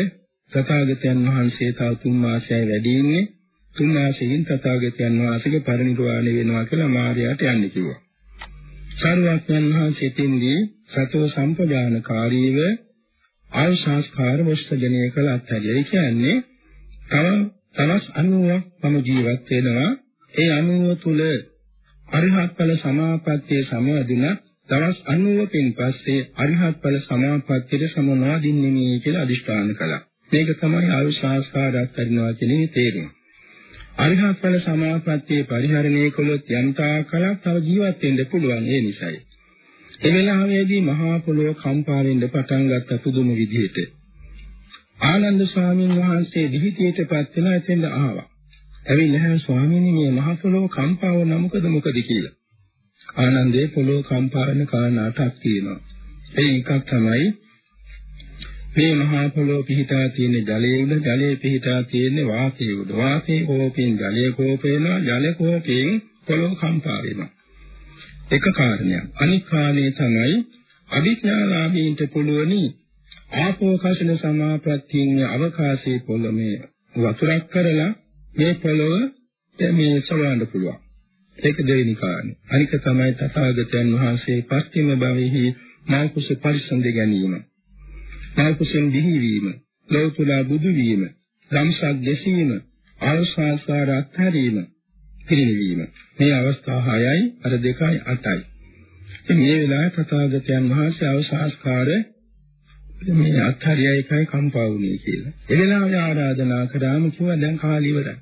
තථාගතයන් වහන්සේ තව තුන් මාසයයි වැඩි ඉන්නේ තුන් මාසෙකින් තථාගතයන් වහන්සේගේ පරිනිර්වාණය වෙනවා කියලා මාරයාට යන්න කිව්වා. සරුවක්යන් වහන්සේ තින්දී සතෝ සම්පදානකාරීව ආයුෂාස්කාර වස්තජනය කළ අත්හැරිය. ඒ කියන්නේ තව තවස් 90ක් මම ජීවත් වෙනවා. ඒ 90 තුල අරිහත් ඵල සමාපත්තිය සමවැදුණා දවස් 90කින් පස්සේ අරිහත් ඵල සමාපත්තියට සමනාදින්නේ මේ කියලා අදිෂ්ඨාන කළා. මේක තමයි ආයු සංස්කාරات කරනවා කියන තේරුම. අරිහත් ඵල සමාපත්තියේ පරිහරණය කළොත් යම්තා කලක් තව ජීවත් වෙන්න පුළුවන් ඒ නිසයි. ඒ වෙලාවේදී මහා පොළොව කම්පා වෙන්න පටන් ගත්ත පුදුම විදිහට. ආනන්ද ස්වාමීන් වහන්සේ දිහිතියටපත් වෙලා එතෙන්ද ආවා. ඇවිල්ලා ස්වාමීනි මේ මහා පොළොව කම්පා වුණා මොකද මොකද කියලා. ආනන්දේ පොළොව කම්පා වෙන කාරණා අටක් තියෙනවා. ඒ එකක් තමයි මේ මහා පොළොව පිහිටා තියෙන ජලයේ උඩ ජලයේ පිහිටා තියෙන වාතයේ උඩ වාතයේ කෝපයෙන් ජලයේ කෝප වෙනවා ජල කෝපයෙන් පොළොව කම්පා වෙනවා. එක කාරණයක්. අනිත් කාරණේ තමයි අභිඥාලාභීන්ට පුළුවනි ආපෝ කසින සමාපත්තියෙන් අවකාශයේ පොළොමේ වතුරක් කරලා මේ පොළොව මේ සලවන්න පුළුවන්. ඒක දෙවෙනි කාරණේ. අනික තමයි තථාගතයන් වහන්සේ පස්තිම භවෙහි මෞකුස පරිසම්ද ගැනීම. මෞකුසෙන් දිහිවීම, ලෞතුලා බුදු වීම, ධම්සක් දෙසීම, ආශාසාර අත්හැරීම, පිරිනිවීම. මේ අවස්ථා හයයි අර දෙකයි අටයි. ඉතින් මේ වෙලාවේ තථාගතයන් වහන්සේ අවසාස්කාර මේ අත්හරිය එකයි කම්පා වුණේ කියලා. ඒ වෙලාවේ ආරාධනා කරාම කිව්වා දැන් කාලය ඉවරයි.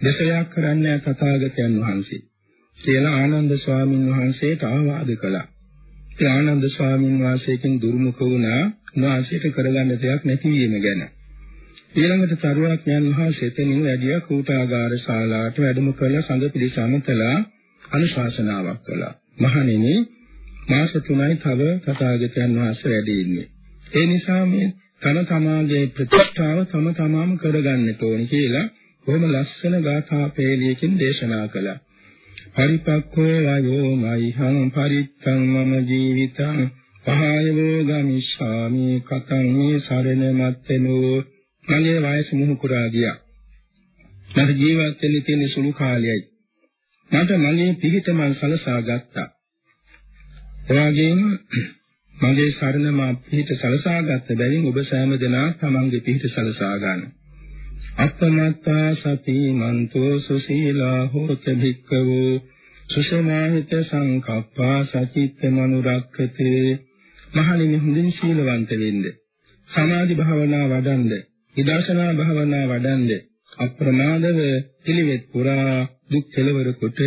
දෙසයක් කරන්නේ තථාගතයන් වහන්සේ කියලා ආනන්ද ස්වාමීන් වහන්සේට ආවාද කළා. ඒ ආනන්ද ස්වාමීන් වහන්සේකින් දුර්මුඛ වුණා උන්වහන්සේට කරගන්න දෙයක් නැති වීම ගැන. ඊළඟට තරුවක්ඥන් වහන්සේ තෙමින් වැඩිය කූටාගාර ශාලාවට වැඩම කළ සංඝ පිළිසමතලා අනුශාසනාවක් කළා. මහණෙනි මාස 3යි තව තථාගතයන් වහන්සේ වැඩ ඉන්නේ. ඒ නිසා මේ තම තමාගේ ප්‍රතිෂ්ඨාව තම තමාම කරගන්නට ඕනේ කියලා බොහොම ලස්සන ගාථා පේලියකින් දේශනා කළා. පරිපක්ඛෝ වයෝ මයිහං පරිත්තං මම ජීවිතං පහයවෝ ගමිස්සාමි කතං මේ සරණ මත්තනෝ මගේ වයස මුහුකුරා ගියා. මට ජීවත් වෙන්න තියෙන සුළු කාලයයි. මට මගේ පිහිට මං සලසා ගත්තා. එවාගෙම මගේ සරණ මා පිහිට සලසා ගත්ත බැවින් ඔබ සෑම දෙනා තමන්ගේ පිහිට සලසා ගන්න. අපමත්තා සති මන්තෝ සුසීලා හෝත භික්ඛවෝ සුසමාහිත සංකප්පා සචිත්ත මනුරක්ඛතේ. මහණෙනි හොඳින් සීලවන්ත වෙන්න. සමාධි භාවනා වඩන්න, විදර්ශනා භාවනා වඩන්න, අප්‍රමාදව පිළිවෙත් පුරා දුක් කෙලවර කොට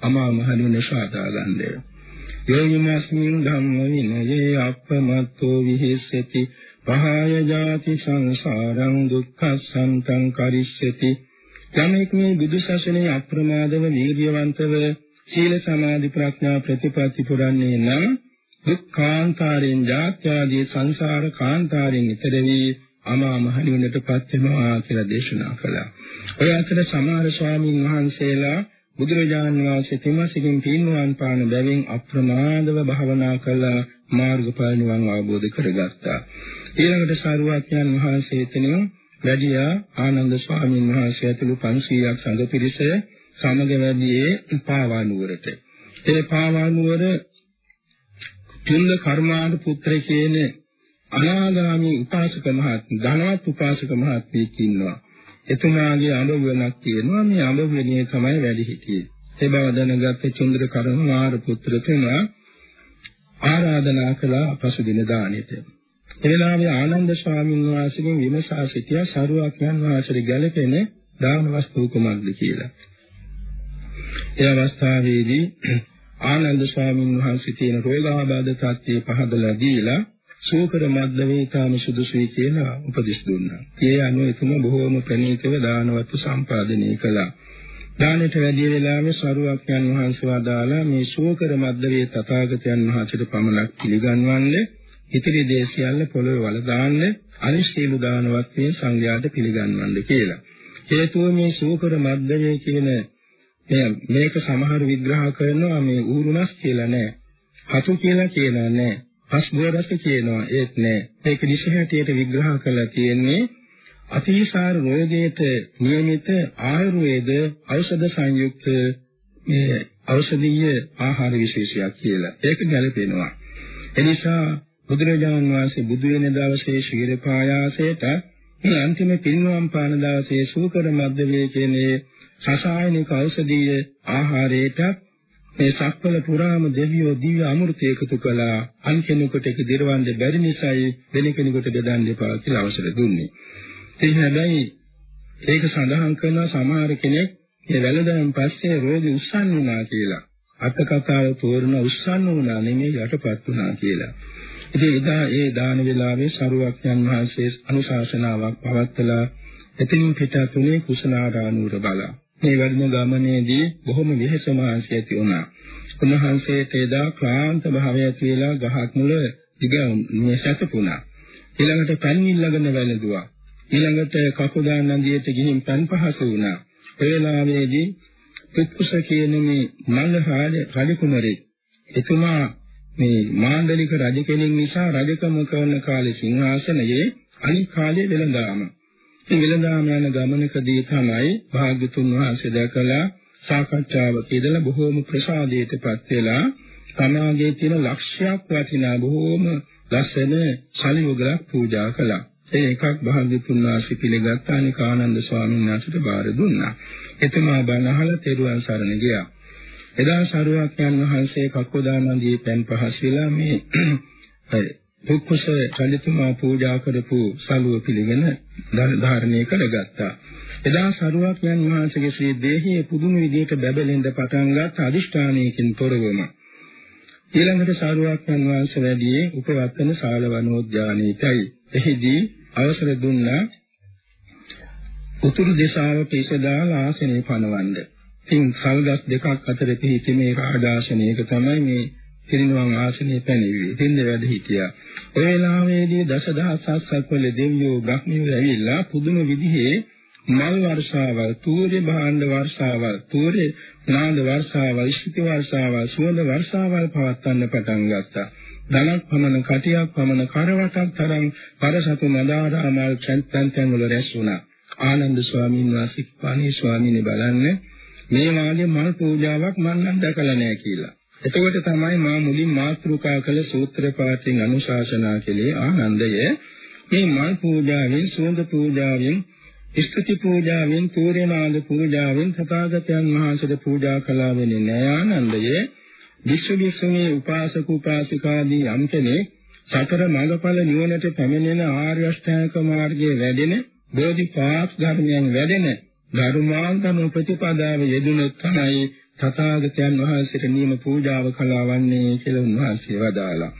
අමා මහ නිවන සාදා ගන්න. යෝනිමස්මින් ධම්ම විනයේ අප්‍රමත්තෝ විහෙස්සති. පහය ජාති සංසාරං දුක්ඛසන්තං කරිස්සති. යමෙක් මේ බුදු සසුනේ අප්‍රමාදව වීර්යවන්තව සීල සමාධි ප්‍රඥා ප්‍රතිපatti පුරන්නේ නම් දුක්ඛාන්තාරයෙන් ජාත්‍යාදී සංසාර කාන්තාරයෙන් ඈතර වී අමා මහ නිවනටපත් වෙනවා කියලා දේශනා කළා. ඔය අතර සමහර ස්වාමීන් වහන්සේලා බුදුරජාණන් වහන්සේ තිමසිකින් පින්වන් පාන බැවින් අප්‍රමාදව භාවනා කළා මාර්ගඵල නිවන් අවබෝධ කරගත්තා. ඊළඟට සාරුවත්යන් වහන්සේ එතනින් වැඩියා ආනන්ද ස්වාමීන් වහන්සේ ඇතුළු 500ක් සංඝ පිරිස සමග වැඩියේ පාවානුවරට. ඒ පාවානුවර තුන්ද කර්මාණු පුත්‍ර කියන අනාගාමී උපාසක මහත් ධනවත් උපාසක මහත්මයෙක් ඉන්නවා. එතුමාගේ අඹවණක් තියෙනවා මේ අඹවණේ තමයි වැඩි හිටියේ. ඒ බව දැනගත්ත චුන්ද්‍ර කර්මාර පුත්‍ර තුමා ආරාධනා කළා පසුදින දානෙට. ඒ වෙලාවේ ආනන්ද ස්වාමීන් වහන්සේගෙන් විමසා සිටියා සරුවක්යන් වහන්සේට ගැළපෙන දාන වස්තු කුමක්ද කියලා. ඒ අවස්ථාවේදී ආනන්ද ස්වාමීන් වහන්සේ තියෙන රෝගාබාධ තත්ත්වය පහදලා දීලා සෝකර මද්දවේතාම සුදුසුයි කියලා උපදෙස් දුන්නා. ඒ අනුව එතුම බොහෝම ප්‍රණීතව දානවත්තු සම්පාදනය කළා. දානෙට වැඩි වෙලාවේ සරුවක්යන් වහන්සේ වදාලා මේ සෝකර මද්දවේ තථාගතයන් වහන්සේට පමණක් පිළිගන්වන්නේ ඉතිරි දේශයල්ල පොළොවේ වල දාන්න අනිත් සීල දානවත් මේ සංඝයාට පිළිගන්වන්න කියලා. හේතුව මේ සෝකර මද්දවේ කියන මේක සමහර විග්‍රහ කරනවා මේ ඌරුණස් කියලා නෑ. හතු කියලා කියනවා නෑ. පස්බෝරස කියනවා ඒත් නෑ. ඒක නිසහැටියට විග්‍රහ කරලා තියෙන්නේ අතිසාර රෝගයට නියමිත ආයුර්වේද ඖෂධ සංයුක්ත මේ ඖෂධීය ආහාර විශේෂයක් කියලා. ඒක ගැලපෙනවා. එනිසා බුදුරජාණන් වහන්සේ බුදු වෙන දවසේ ශීර පායාසයට මේ අන්තිම පින්වම් පාන දවසේ සූකර මද්දවේ කියන්නේ රසායනික ඖෂධීය ආහාරයට මේ සක්වල පුරාම දෙවියෝ දිව්‍ය අමෘතය එකතු කළා අන් කෙනෙකුට ඒක දිරවන්න බැරි නිසායි වෙන කෙනෙකුට බෙදන්න එපා කියලා අවසර දුන්නේ. ඒ හැබැයි ඒක සඳහන් කරන සමහර කෙනෙක් මේ වැළඳන් පස්සේ රෝගී උස්සන් වුණා කියලා. අට කතාව තෝරන උස්සන් වුණා නෙමෙයි යටපත් වුණා කියලා. ඉතින් එදා ඒ දාන වේලාවේ සරුවක්යන් වහන්සේ අනුශාසනාවක් පවත්වලා එතනින් පිටතුනේ කුසලාරානුර බලා මේ වැඩම ගමනේදී බොහොම විහෙස මාංශය ඇති වුණා. උන්වහන්සේට එදා ක්ලාන්ත භාවය කියලා ගහක් මුල දිග මේ සැතපුණා. ඊළඟට පන් ඉල්ලගෙන වැළඳුවා. ඊළඟට කකුදාන නදියට ගිහින් පන් පහසු වුණා. ඒ වෙලාවේදී පුක්කුස කියන මේ මල්ලහාල රජකුමරේ එතුමා මේ මාන්දලික රජ කෙනෙක් නිසා රජකම කරන කාලේ සිංහාසනයේ අනිත් කාලේ වෙළඳාම මේ වෙළඳාම යන ගමනකදී තමයි භාග්‍යතුන් වහන්සේ දැකලා සාකච්ඡාවක ඉඳලා බොහෝම ප්‍රසාදයටපත් වෙලා තමාගේ තියෙන ලක්ෂයක් වටිනා බොහෝම ලස්සන සලියුගලක් පූජා කළා. ඒ එකක් භාග්‍යතුන් වහන්සේ පිළිගත් අනික ආනන්ද ස්වාමීන් වහන්සේට බාර දුන්නා. එතුමා බණ අහලා තෙරුවන් සරණ ගියා. එදා සරුවක්යන් වහන්සේ කක්කෝදානන්දී පෙන් පහස් වෙලා මේ දුක්ඛස රජතුමා පූජා කරපු සලුව පිළිගෙන ධාරණය කරගත්තා. එදා සරුවක්යන් වහන්සේගේ ශ්‍රී දේහයේ පුදුම විදිහට බැබලෙන්න පටන් ගත් අදිෂ්ඨානයකින් තොරවම ඊළඟට සරුවක්යන් වහන්සේ වැඩියේ උපවත්තන ශාලවනෝද්‍යානයේයි. එහිදී අවසර දුන්නා උතුරු දිශාවට ඉසදාලා ආසනේ පනවන්න. ඉතින් සල්ගස් දෙකක් අතර පිහිටි මේ රාජාසනයක තමයි මේ පිරිනුවම් ආසනයේ පැනෙවි. දෙන්න වැඩ හිටියා. ඔය වෙලාවේදී දසදහසක් සක්වල දෙවියෝ බ්‍රහ්මියෝ ඇවිල්ලා පුදුම විදිහේ මල් වර්ෂාවල්, තූර්ය භාණ්ඩ වර්ෂාවල්, තූර්ය නාද වර්ෂාවල්, ශිති වර්ෂාවල්, සුවඳ වර්ෂාවල් පවත්වන්න පටන් ගත්තා. ධනක් පමණ කටියක් පමණ කරවටක් තරම් පරසතු මදාරාමල් චන්තන්තන් වල රැස් වුණා. ආනන්ද ස්වාමීන් වහන්සේ පාණී ස්වාමීන් බලන්න මේ වාගේ මල් පූජාවක් මම නම් දැකලා නැහැ කියලා. එතකොට තමයි මා මුලින් මාතෘකා කළ සූත්‍ර පාඨයෙන් අනුශාසනා කළේ ආනන්දය. මේ මල් පූජාවෙන් සුවඳ පූජාවෙන් ස්තුති පූජාවෙන් පූර්ණාද පූජාවෙන් තථාගතයන් වහන්සේට පූජා කළා වෙන්නේ නෑ ආනන්දයේ. විශ්ව විශ්වමේ උපාසක උපාසිකාදී යම් කෙනෙක් සතර මඟඵල නිවනට පැමිණෙන ආර්ය අෂ්ටාංග මාර්ගයේ වැඩෙන බෝධිපාක් ධර්මයන් වැඩෙන ධර්මාන්තම ප්‍රතිපදාව යෙදුණොත් තමයි තථාගතයන් වහන්සේට නියම පූජාව කළවන්නේ කියලා උන්වහන්සේ වදාලා.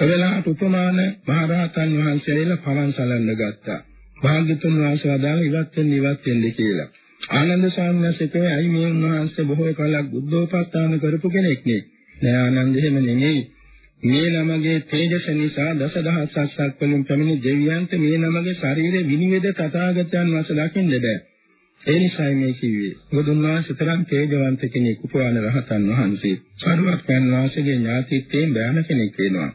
එවෙලාවට උපමාන මහරහතන් වහන්සේලා පවන් සලන්න ගත්තා. භාග්‍යතුන් වහන්සේ වදාළ ඉවත් වෙන්න ඉවත් වෙන්න කියලා. ආනන්ද ස්වාමීන් වහන්සේ කිව්වේ අයි මේ උන්වහන්සේ බොහෝ කලක් බුද්ධෝපස්ථාන කරපු කෙනෙක් නේ. නෑ ආනන්ද එහෙම නෙමෙයි. මේ නමගේ තේජස නිසා දසදහස් සස්සක් වලින් පැමිණි දෙවියන්ට මේ නමගේ ශරීරය විනිවිද තථාගතයන් වහන්සේ දකින්න බෑ. ඒ නිසායි මේ කිව්වේ. බුදුන් වහන්සේ තරම් තේජවන්ත කෙනෙක් උපවාන රහතන් වහන්සේ. සරුවක්යන් වහන්සේගේ ඥාතිත්වයෙන් බෑන කෙනෙක් වෙනවා.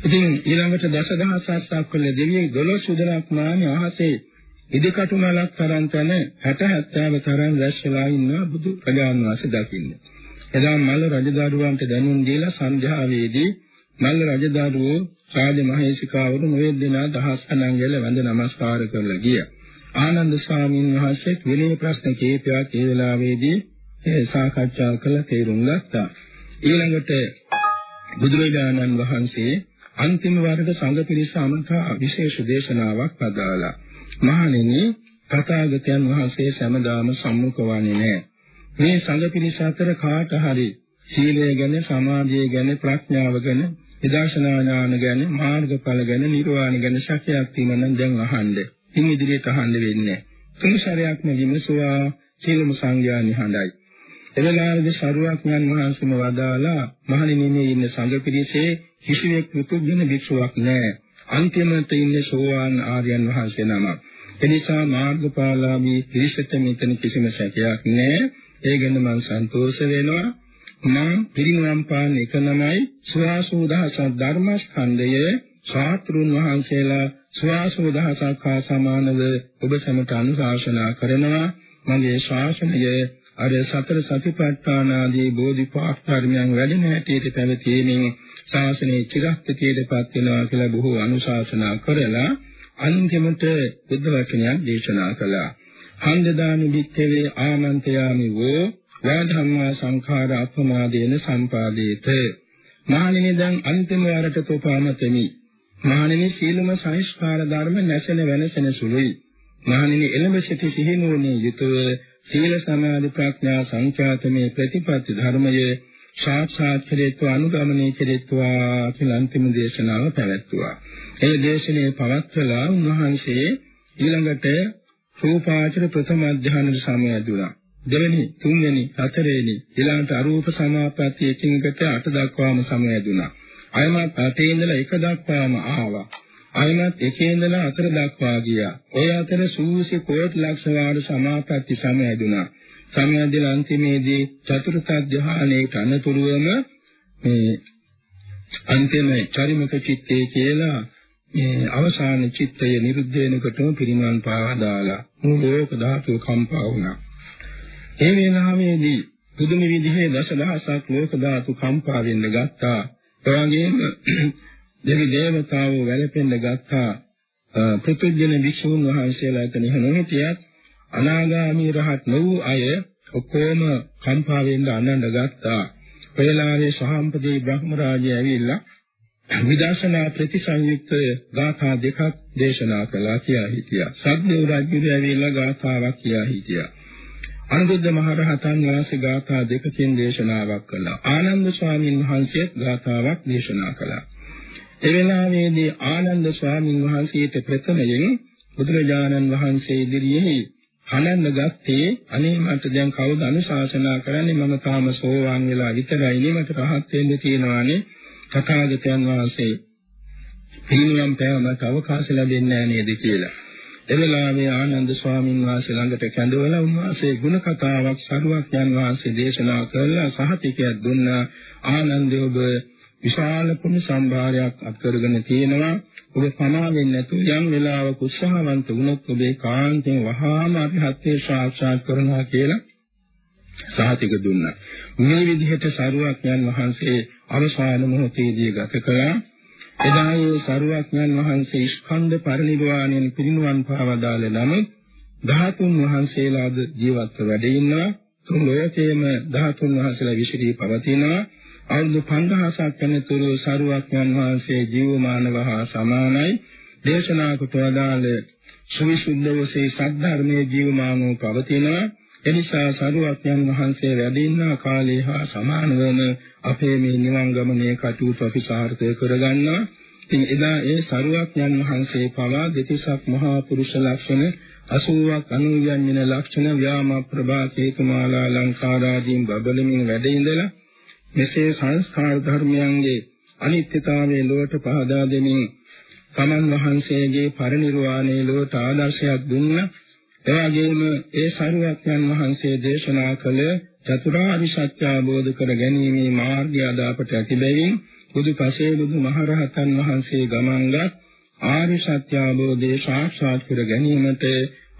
ඉතින් ඊළඟට දසදහසක් කළ දෙවියන් 12 උදලක් මාන්නේ අහසේ ඉදිකටු මලක් තරම් තැන 60 70 තරම් රැස්ලා ඉන්න බුදු රජාන් වහන්සේ දකින්න. එදා මල්ල රජදරුවන්ට දැනුම් දීලා සංඝයාවේදී මල්ල රජදරුවෝ රාජ මහේසිකාවරු නොයෙක් දෙනා දහස් ගණන් ගල වැඳ නමස්කාර කරලා ගියා. ආනන්ද ස්වාමීන් වහන්සේ විනය ප්‍රශ්න කීපයක් ඒ වෙලාවේදී ඒ සාකච්ඡා කළ තේරුම් ගත්තා. ඊළඟට බුදුරජාණන් වහන්සේ අන්තිම වර්ග සංඝ පිරිස අමතා විශේෂ දේශනාවක් පදාලා. මහණෙනි තථාගතයන් වහන්සේ සෑමදාම සම්මුඛ වන්නේ නැහැ. මේ සංඝ පිරිස අතර කාට හරි සීලය ගැන, සමාධිය ගැන, ප්‍රඥාව ගැන, විදර්ශනා ඥාන ගැන, මාර්ගඵල ගැන, නිර්වාණ ගැන ශක්තියක් තියෙනවා නම් දැන් අහන්නේ. ඉන් ඉදිරියට අහන්න වෙන්නේ. තුන් සැරයක්ම විමසුවා සීලම සංඥා නිහඬයි. එවලාවේදී සරුවක්ඥන් වහන්සේම වදාලා මහණෙනි මේ ඉන්න සංඝ පිරිසේ කිසිවෙක් පුදුගෙන භික්ෂුවක් නැහැ. අන්තිමට ඉන්නේ සෝවාන් ආර්යයන් වහන්සේ නමක්. එනිසා මාර්ගඵලාභී පිරිසට මෙතන කිසිම සැකයක් නැහැ. ඒ ගැන මම සන්තෝෂ වෙනවා. මම පිරිනුවම් පාන එක නමයි සුවාසෝදහස ධර්මස්කන්ධයේ ශාස්ත්‍රුන් වහන්සේලා සුවාසෝ දහසක් හා සමානව ඔබ සමට අනුශාසනා කරනවා මගේ ශාසනය අර සතර සතිපට්ඨාන ආදී බෝධිපාක් ධර්මයන් වැඩෙන හැටියට පැවතීමෙන් ශාසනයේ චිරස්ථිතියටපත් වෙනවා කියලා බොහෝ අනුශාසනා කරලා අන්තිමට බුද්ධ වචනයක් දේශනා කළා. හන්දදානි විත්තේ ආමන්ත්‍යාමි වූ වාධම්මා සංඛාර අපමාදේන සම්පාදේත. මහණෙනි දැන් අන්තිම වරට තෝපාමතෙමි. මහණෙනි සීලම සංස්කාර ධර්ම නැසෙන වෙනසෙන සුළුයි. මහණෙනි එළඹ සිටි සිහිනුවණේ යුතුව සීල සමාධි ප්‍රඥා සංඛ්‍යාතමේ ප්‍රතිපත්ති ධර්මයේ සාක්ෂාත් කෙරෙත්වා අනුගමනය කෙරෙත්වා කියලා අන්තිම දේශනාව පැවැත්වුවා. ඒ දේශනාවේ පවත්වලා උන්වහන්සේ ඊළඟට රූපාචර ප්‍රථම අධ්‍යානයේ සමය දුනා. දෙවෙනි, තුන්වෙනි, හතරවෙනි ඊළඟට අරූප සමාපatti එකින් එකට අට දක්වාම සමය දුනා. අයමත් අතේ ඉඳලා එක දක්වාම ආවා. අයමත් එකේ ඉඳලා අතර දක්වා ගියා. ඔය අතර සූසි කෝටි ලක්ෂ වාර සමාපatti සමයදුනා. සමයදින අන්තිමේදී චතුර්ථ ධ්‍යානයේ අනතුරුවම මේ අන්තිම චරිමක චිත්තේ කියලා මේ අවසාන චිත්තය නිරුද්ධ වෙනකොටම පිරිනවන් පාවා දාලා මුළු ලෝක ධාතුව කම්පා වුණා. ඒ වෙනාමේදී පුදුම විදිහේ දසදහසක් ලෝක ධාතු කම්පා වෙන්න ගත්තා. එවැගේම දෙවි දේවතාවෝ වැළපෙන්න ගත්තා පෘථුජන වික්ෂුන් වහන්සේලා එතන නොහිටියත් අනාගාමී රහත් නොවූ අය ඔක්කොම කම්පා වෙන්න අනන්න ගත්තා. පෙරලාවේ සහම්පදී බ්‍රහ්ම රාජය ඇවිල්ලා විදර්ශනා ප්‍රතිසංයුක්ත ගාථා දෙකක් දේශනා කළා කියලා හිටියා. සද්දේව රජුගේ ඇවිල්ලා ගාථාවක් කියලා හිටියා. අනුරුද්ධ මහ රහතන් වහන්සේ ගාථා දෙකකින් දේශනාවක් කළා. ආනන්ද ස්වාමීන් වහන්සේත් ගාථාවක් දේශනා කළා. ඒ වෙලාවේදී ආනන්ද ස්වාමීන් වහන්සේට ප්‍රථමයෙන් බුදුරජාණන් වහන්සේ ඉදිරියේ හනන්න ගත්තේ අනේ මට දැන් කවුද අනුශාසනා කරන්නේ මම තාම සෝවාන් වෙලා විතරයි නේ මට රහත් වෙන්න තියෙනවානේ තථාගතයන් වහන්සේ පිරිනිවන් පෑවමට අවකාශ ලැබෙන්නේ නැහැ නේද කියලා. එවෙලාවේ ආනන්ද ස්වාමීන් වහන්සේ ළඟට කැඳවලා උන්වහන්සේ ගුණ කතාවක් සරුවක් යන වහන්සේ දේශනා කළා. සහතිකයක් දුන්නා. ආනන්දය ඔබ විශාල පුණ්‍ය සම්භාරයක් අත්කරගෙන තියෙනවා. ඔබ පමා වෙන්නේ නැතුව යම් වෙලාවක උත්සාහවන්ත වුණොත් ඔබේ කාන්තෙන් වහාම අරිහත්ත්වේ සාක්ෂාත් කරනවා කියලා සහතික දුන්නා. මේ විදිහට සරුවක්යන් වහන්සේ අවසාන මොහොතේදී ගත කළා. එදා ඒ සරුවක්යන් වහන්සේ ස්කන්ධ පරිනිර්වාණයෙන් පිරිනුවන් පාවදාල නම් ධාතුන් වහන්සේලාද ජීවත්ව වැඩ ඉන්නවා. තුන් ලෝකයේම ධාතුන් වහන්සේලා විශ්ිරී පවතිනවා. අවුරුදු 5000ක් යනතුරු සරුවක්යන් වහන්සේ ජීවමානව හා සමානයි. දේශනා කොට වදාළ සවිසුද්ධවසේ සද්ධර්මයේ ජීවමානව පවතිනවා. එනිසා සරුවක්යන් වහන්සේ වැඩ ඉන්න කාලේ හා සමානවම අපේ මේ නිවන් ගමනේ කටයුතු අපි සාර්ථක කරගන්නවා. ඉතින් එදා ඒ සරුවක්යන් වහන්සේ පවා දෙතිසක් මහා පුරුෂ ලක්ෂණ 80ක් අනුයන්ජන ලක්ෂණ ව්‍යාම ප්‍රභා කේතුමාලා ලංකාරාදීන් බබලමින් වැඩ ඉඳලා මෙසේ සංස්කාර ධර්මයන්ගේ අනිත්‍යතාවයේ ලෝට පහදා දෙමින් තමන් වහන්සේගේ පරිනිර්වාණයේ ලෝට ආදර්ශයක් දුන්නා එවැගේම ඒ සරුවක්යන් වහන්සේ දේශනා කළ චතුරාර්ය සත්‍ය අවබෝධ කර ගැනීමේ මාර්ගය අද අපට ඇති බැවින් බුදු පසේ බුදු මහරහතන් වහන්සේ ගමන්ගත් ආර්ය සත්‍ය අවබෝධය සාක්ෂාත් කර ගැනීමට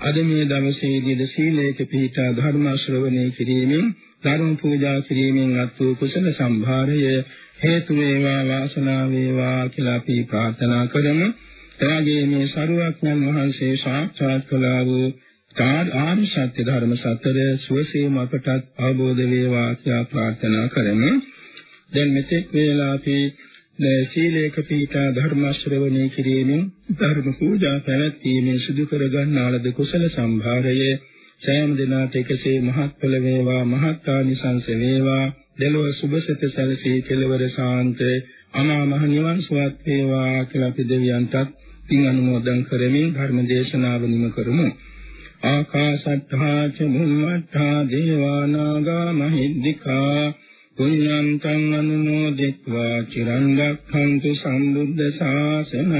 අද මේ දවසේදී සීලේක පිහිටා ධර්ම ශ්‍රවණය කිරීමෙන් ධර්ම පූජා කිරීමෙන් අත් වූ කුසල සම්භාරය හේතු වේවා වාසනාව වේවා කියලා අපි ප්‍රාර්ථනා කරමු. එවාගේ මේ සරුවක්යන් වහන්සේ සාක්ෂාත් කළා වූ ආර්ය සත්‍ය ධර්ම සතර සුවසේම අපටත් අවබෝධ වේවා කියලා ප්‍රාර්ථනා කරමු. දැන් මෙතෙක් වේලා අපි සීලේක පීඨා ධර්ම ශ්‍රවණය කිරීමෙන් ධර්ම පූජා පැවැත්වීමෙන් සිදු කර ගන්නාලද කුසල සම්භාරයේ සෑම දිනකට එකසේ මහත්ඵල වේවා මහත්ානිසංස වේවා දෙලොව සුභසත සැලසී කෙලවර සාන්ත අමා මහ නිවන් සුවත් වේවා කියලා අපි දෙවියන්ටත් පින් අනුමෝදන් කරමින් ධර්ම දේශනාව නිම කරමු ආකාශත්තා ච බුම්මත්තා දේවානාගා මහිද්దికා පුඤ්ඤන්තං අනුමෝදිත्वा චිරං රක්ඛන්තු සම්බුද්ධ ශාසනං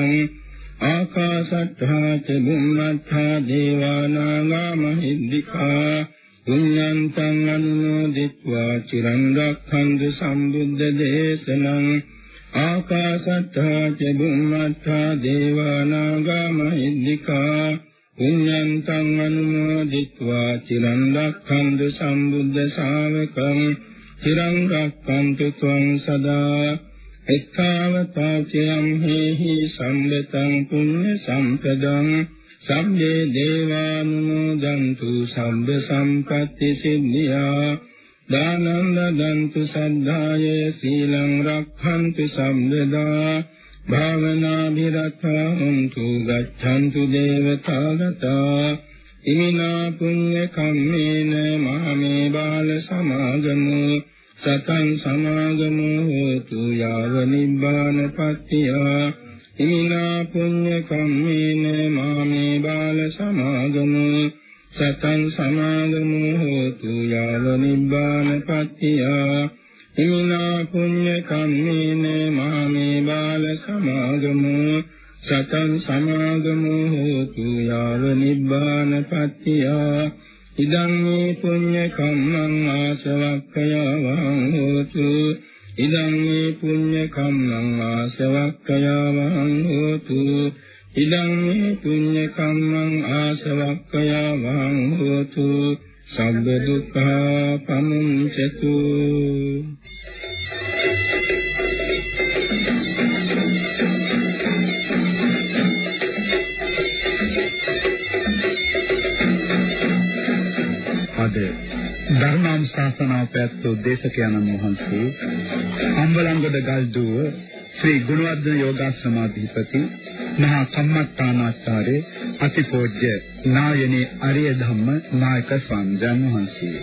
ආකාශත්තා ච බුම්මත්තා දේවානාගා මහිද්దికා පුඤ්ඤන්තං අනුමෝදිත्वा චිරං රක්ඛන්තු සම්බුද්ධ දේශනං ආකාශත්තා ච බුම්මත්තා දේවානාගා මහිද්దికා පුඤ්ඤන්තං අනුමෝදිत्वा චිරන් රක්ඛන්තු සම්බුද්ධ ශාවකං චිරන් රක්ඛන්තු ත්වං සදා එක්ඛාවතා චයම් හේහි සම්බතං පුඤ්ඤ සම්පදං සම්මේ දේවානුමෝදන්තු සම්බ සම්පත්‍ති සිද්ධියා දානං දන්තු සද්ධාය සීලං රක්ඛන්තු සම්බදා භාවනා විරතන්තු ගච්ඡන්තු දේවතාගතා ඉමිනා පුඤ්ඤ කම්මේන මාමේ බාල සමාගමු සතං සමාගමු හෝතු යාව නිබ්බානපත්තිය ඉමිනා පුඤ්ඤ කම්මේන මාමේ බාල සමාගමු සතං සමාගමු හෝතු යාව නිබ්බානපත්තිය හිමිනා පුඤ්ඤ කම්මේන මාමේ බාල සමාගමෝ සතං සමාගමෝ හෝතු යාව නිබ්බානපත්තිය ඉදං මේ පුඤ්ඤ කම්මං ආසවක්ඛයවං හෝතු ඉදං මේ පුඤ්ඤ කම්මං ආසවක්ඛයවං හෝතු ඉදං මේ පුඤ්ඤ කම්මං ආසවක්ඛයවං හෝතු සම්බ දුක්ඛ පමුංචතු අද ධර්මානුශාසනාව පැවැත්වූ දේශකයන්න් වහන්සේ අම්බලන්ගොඩ ගල්දුව ශ්‍රී ගුණවර්ධන යෝගාශ්‍රමාධිපති මහා කම්මත්තානාචාර්ය අතිපෝజ్య නායනේ අරිය ධම්ම නායක ස්වාමීන් වහන්සේ.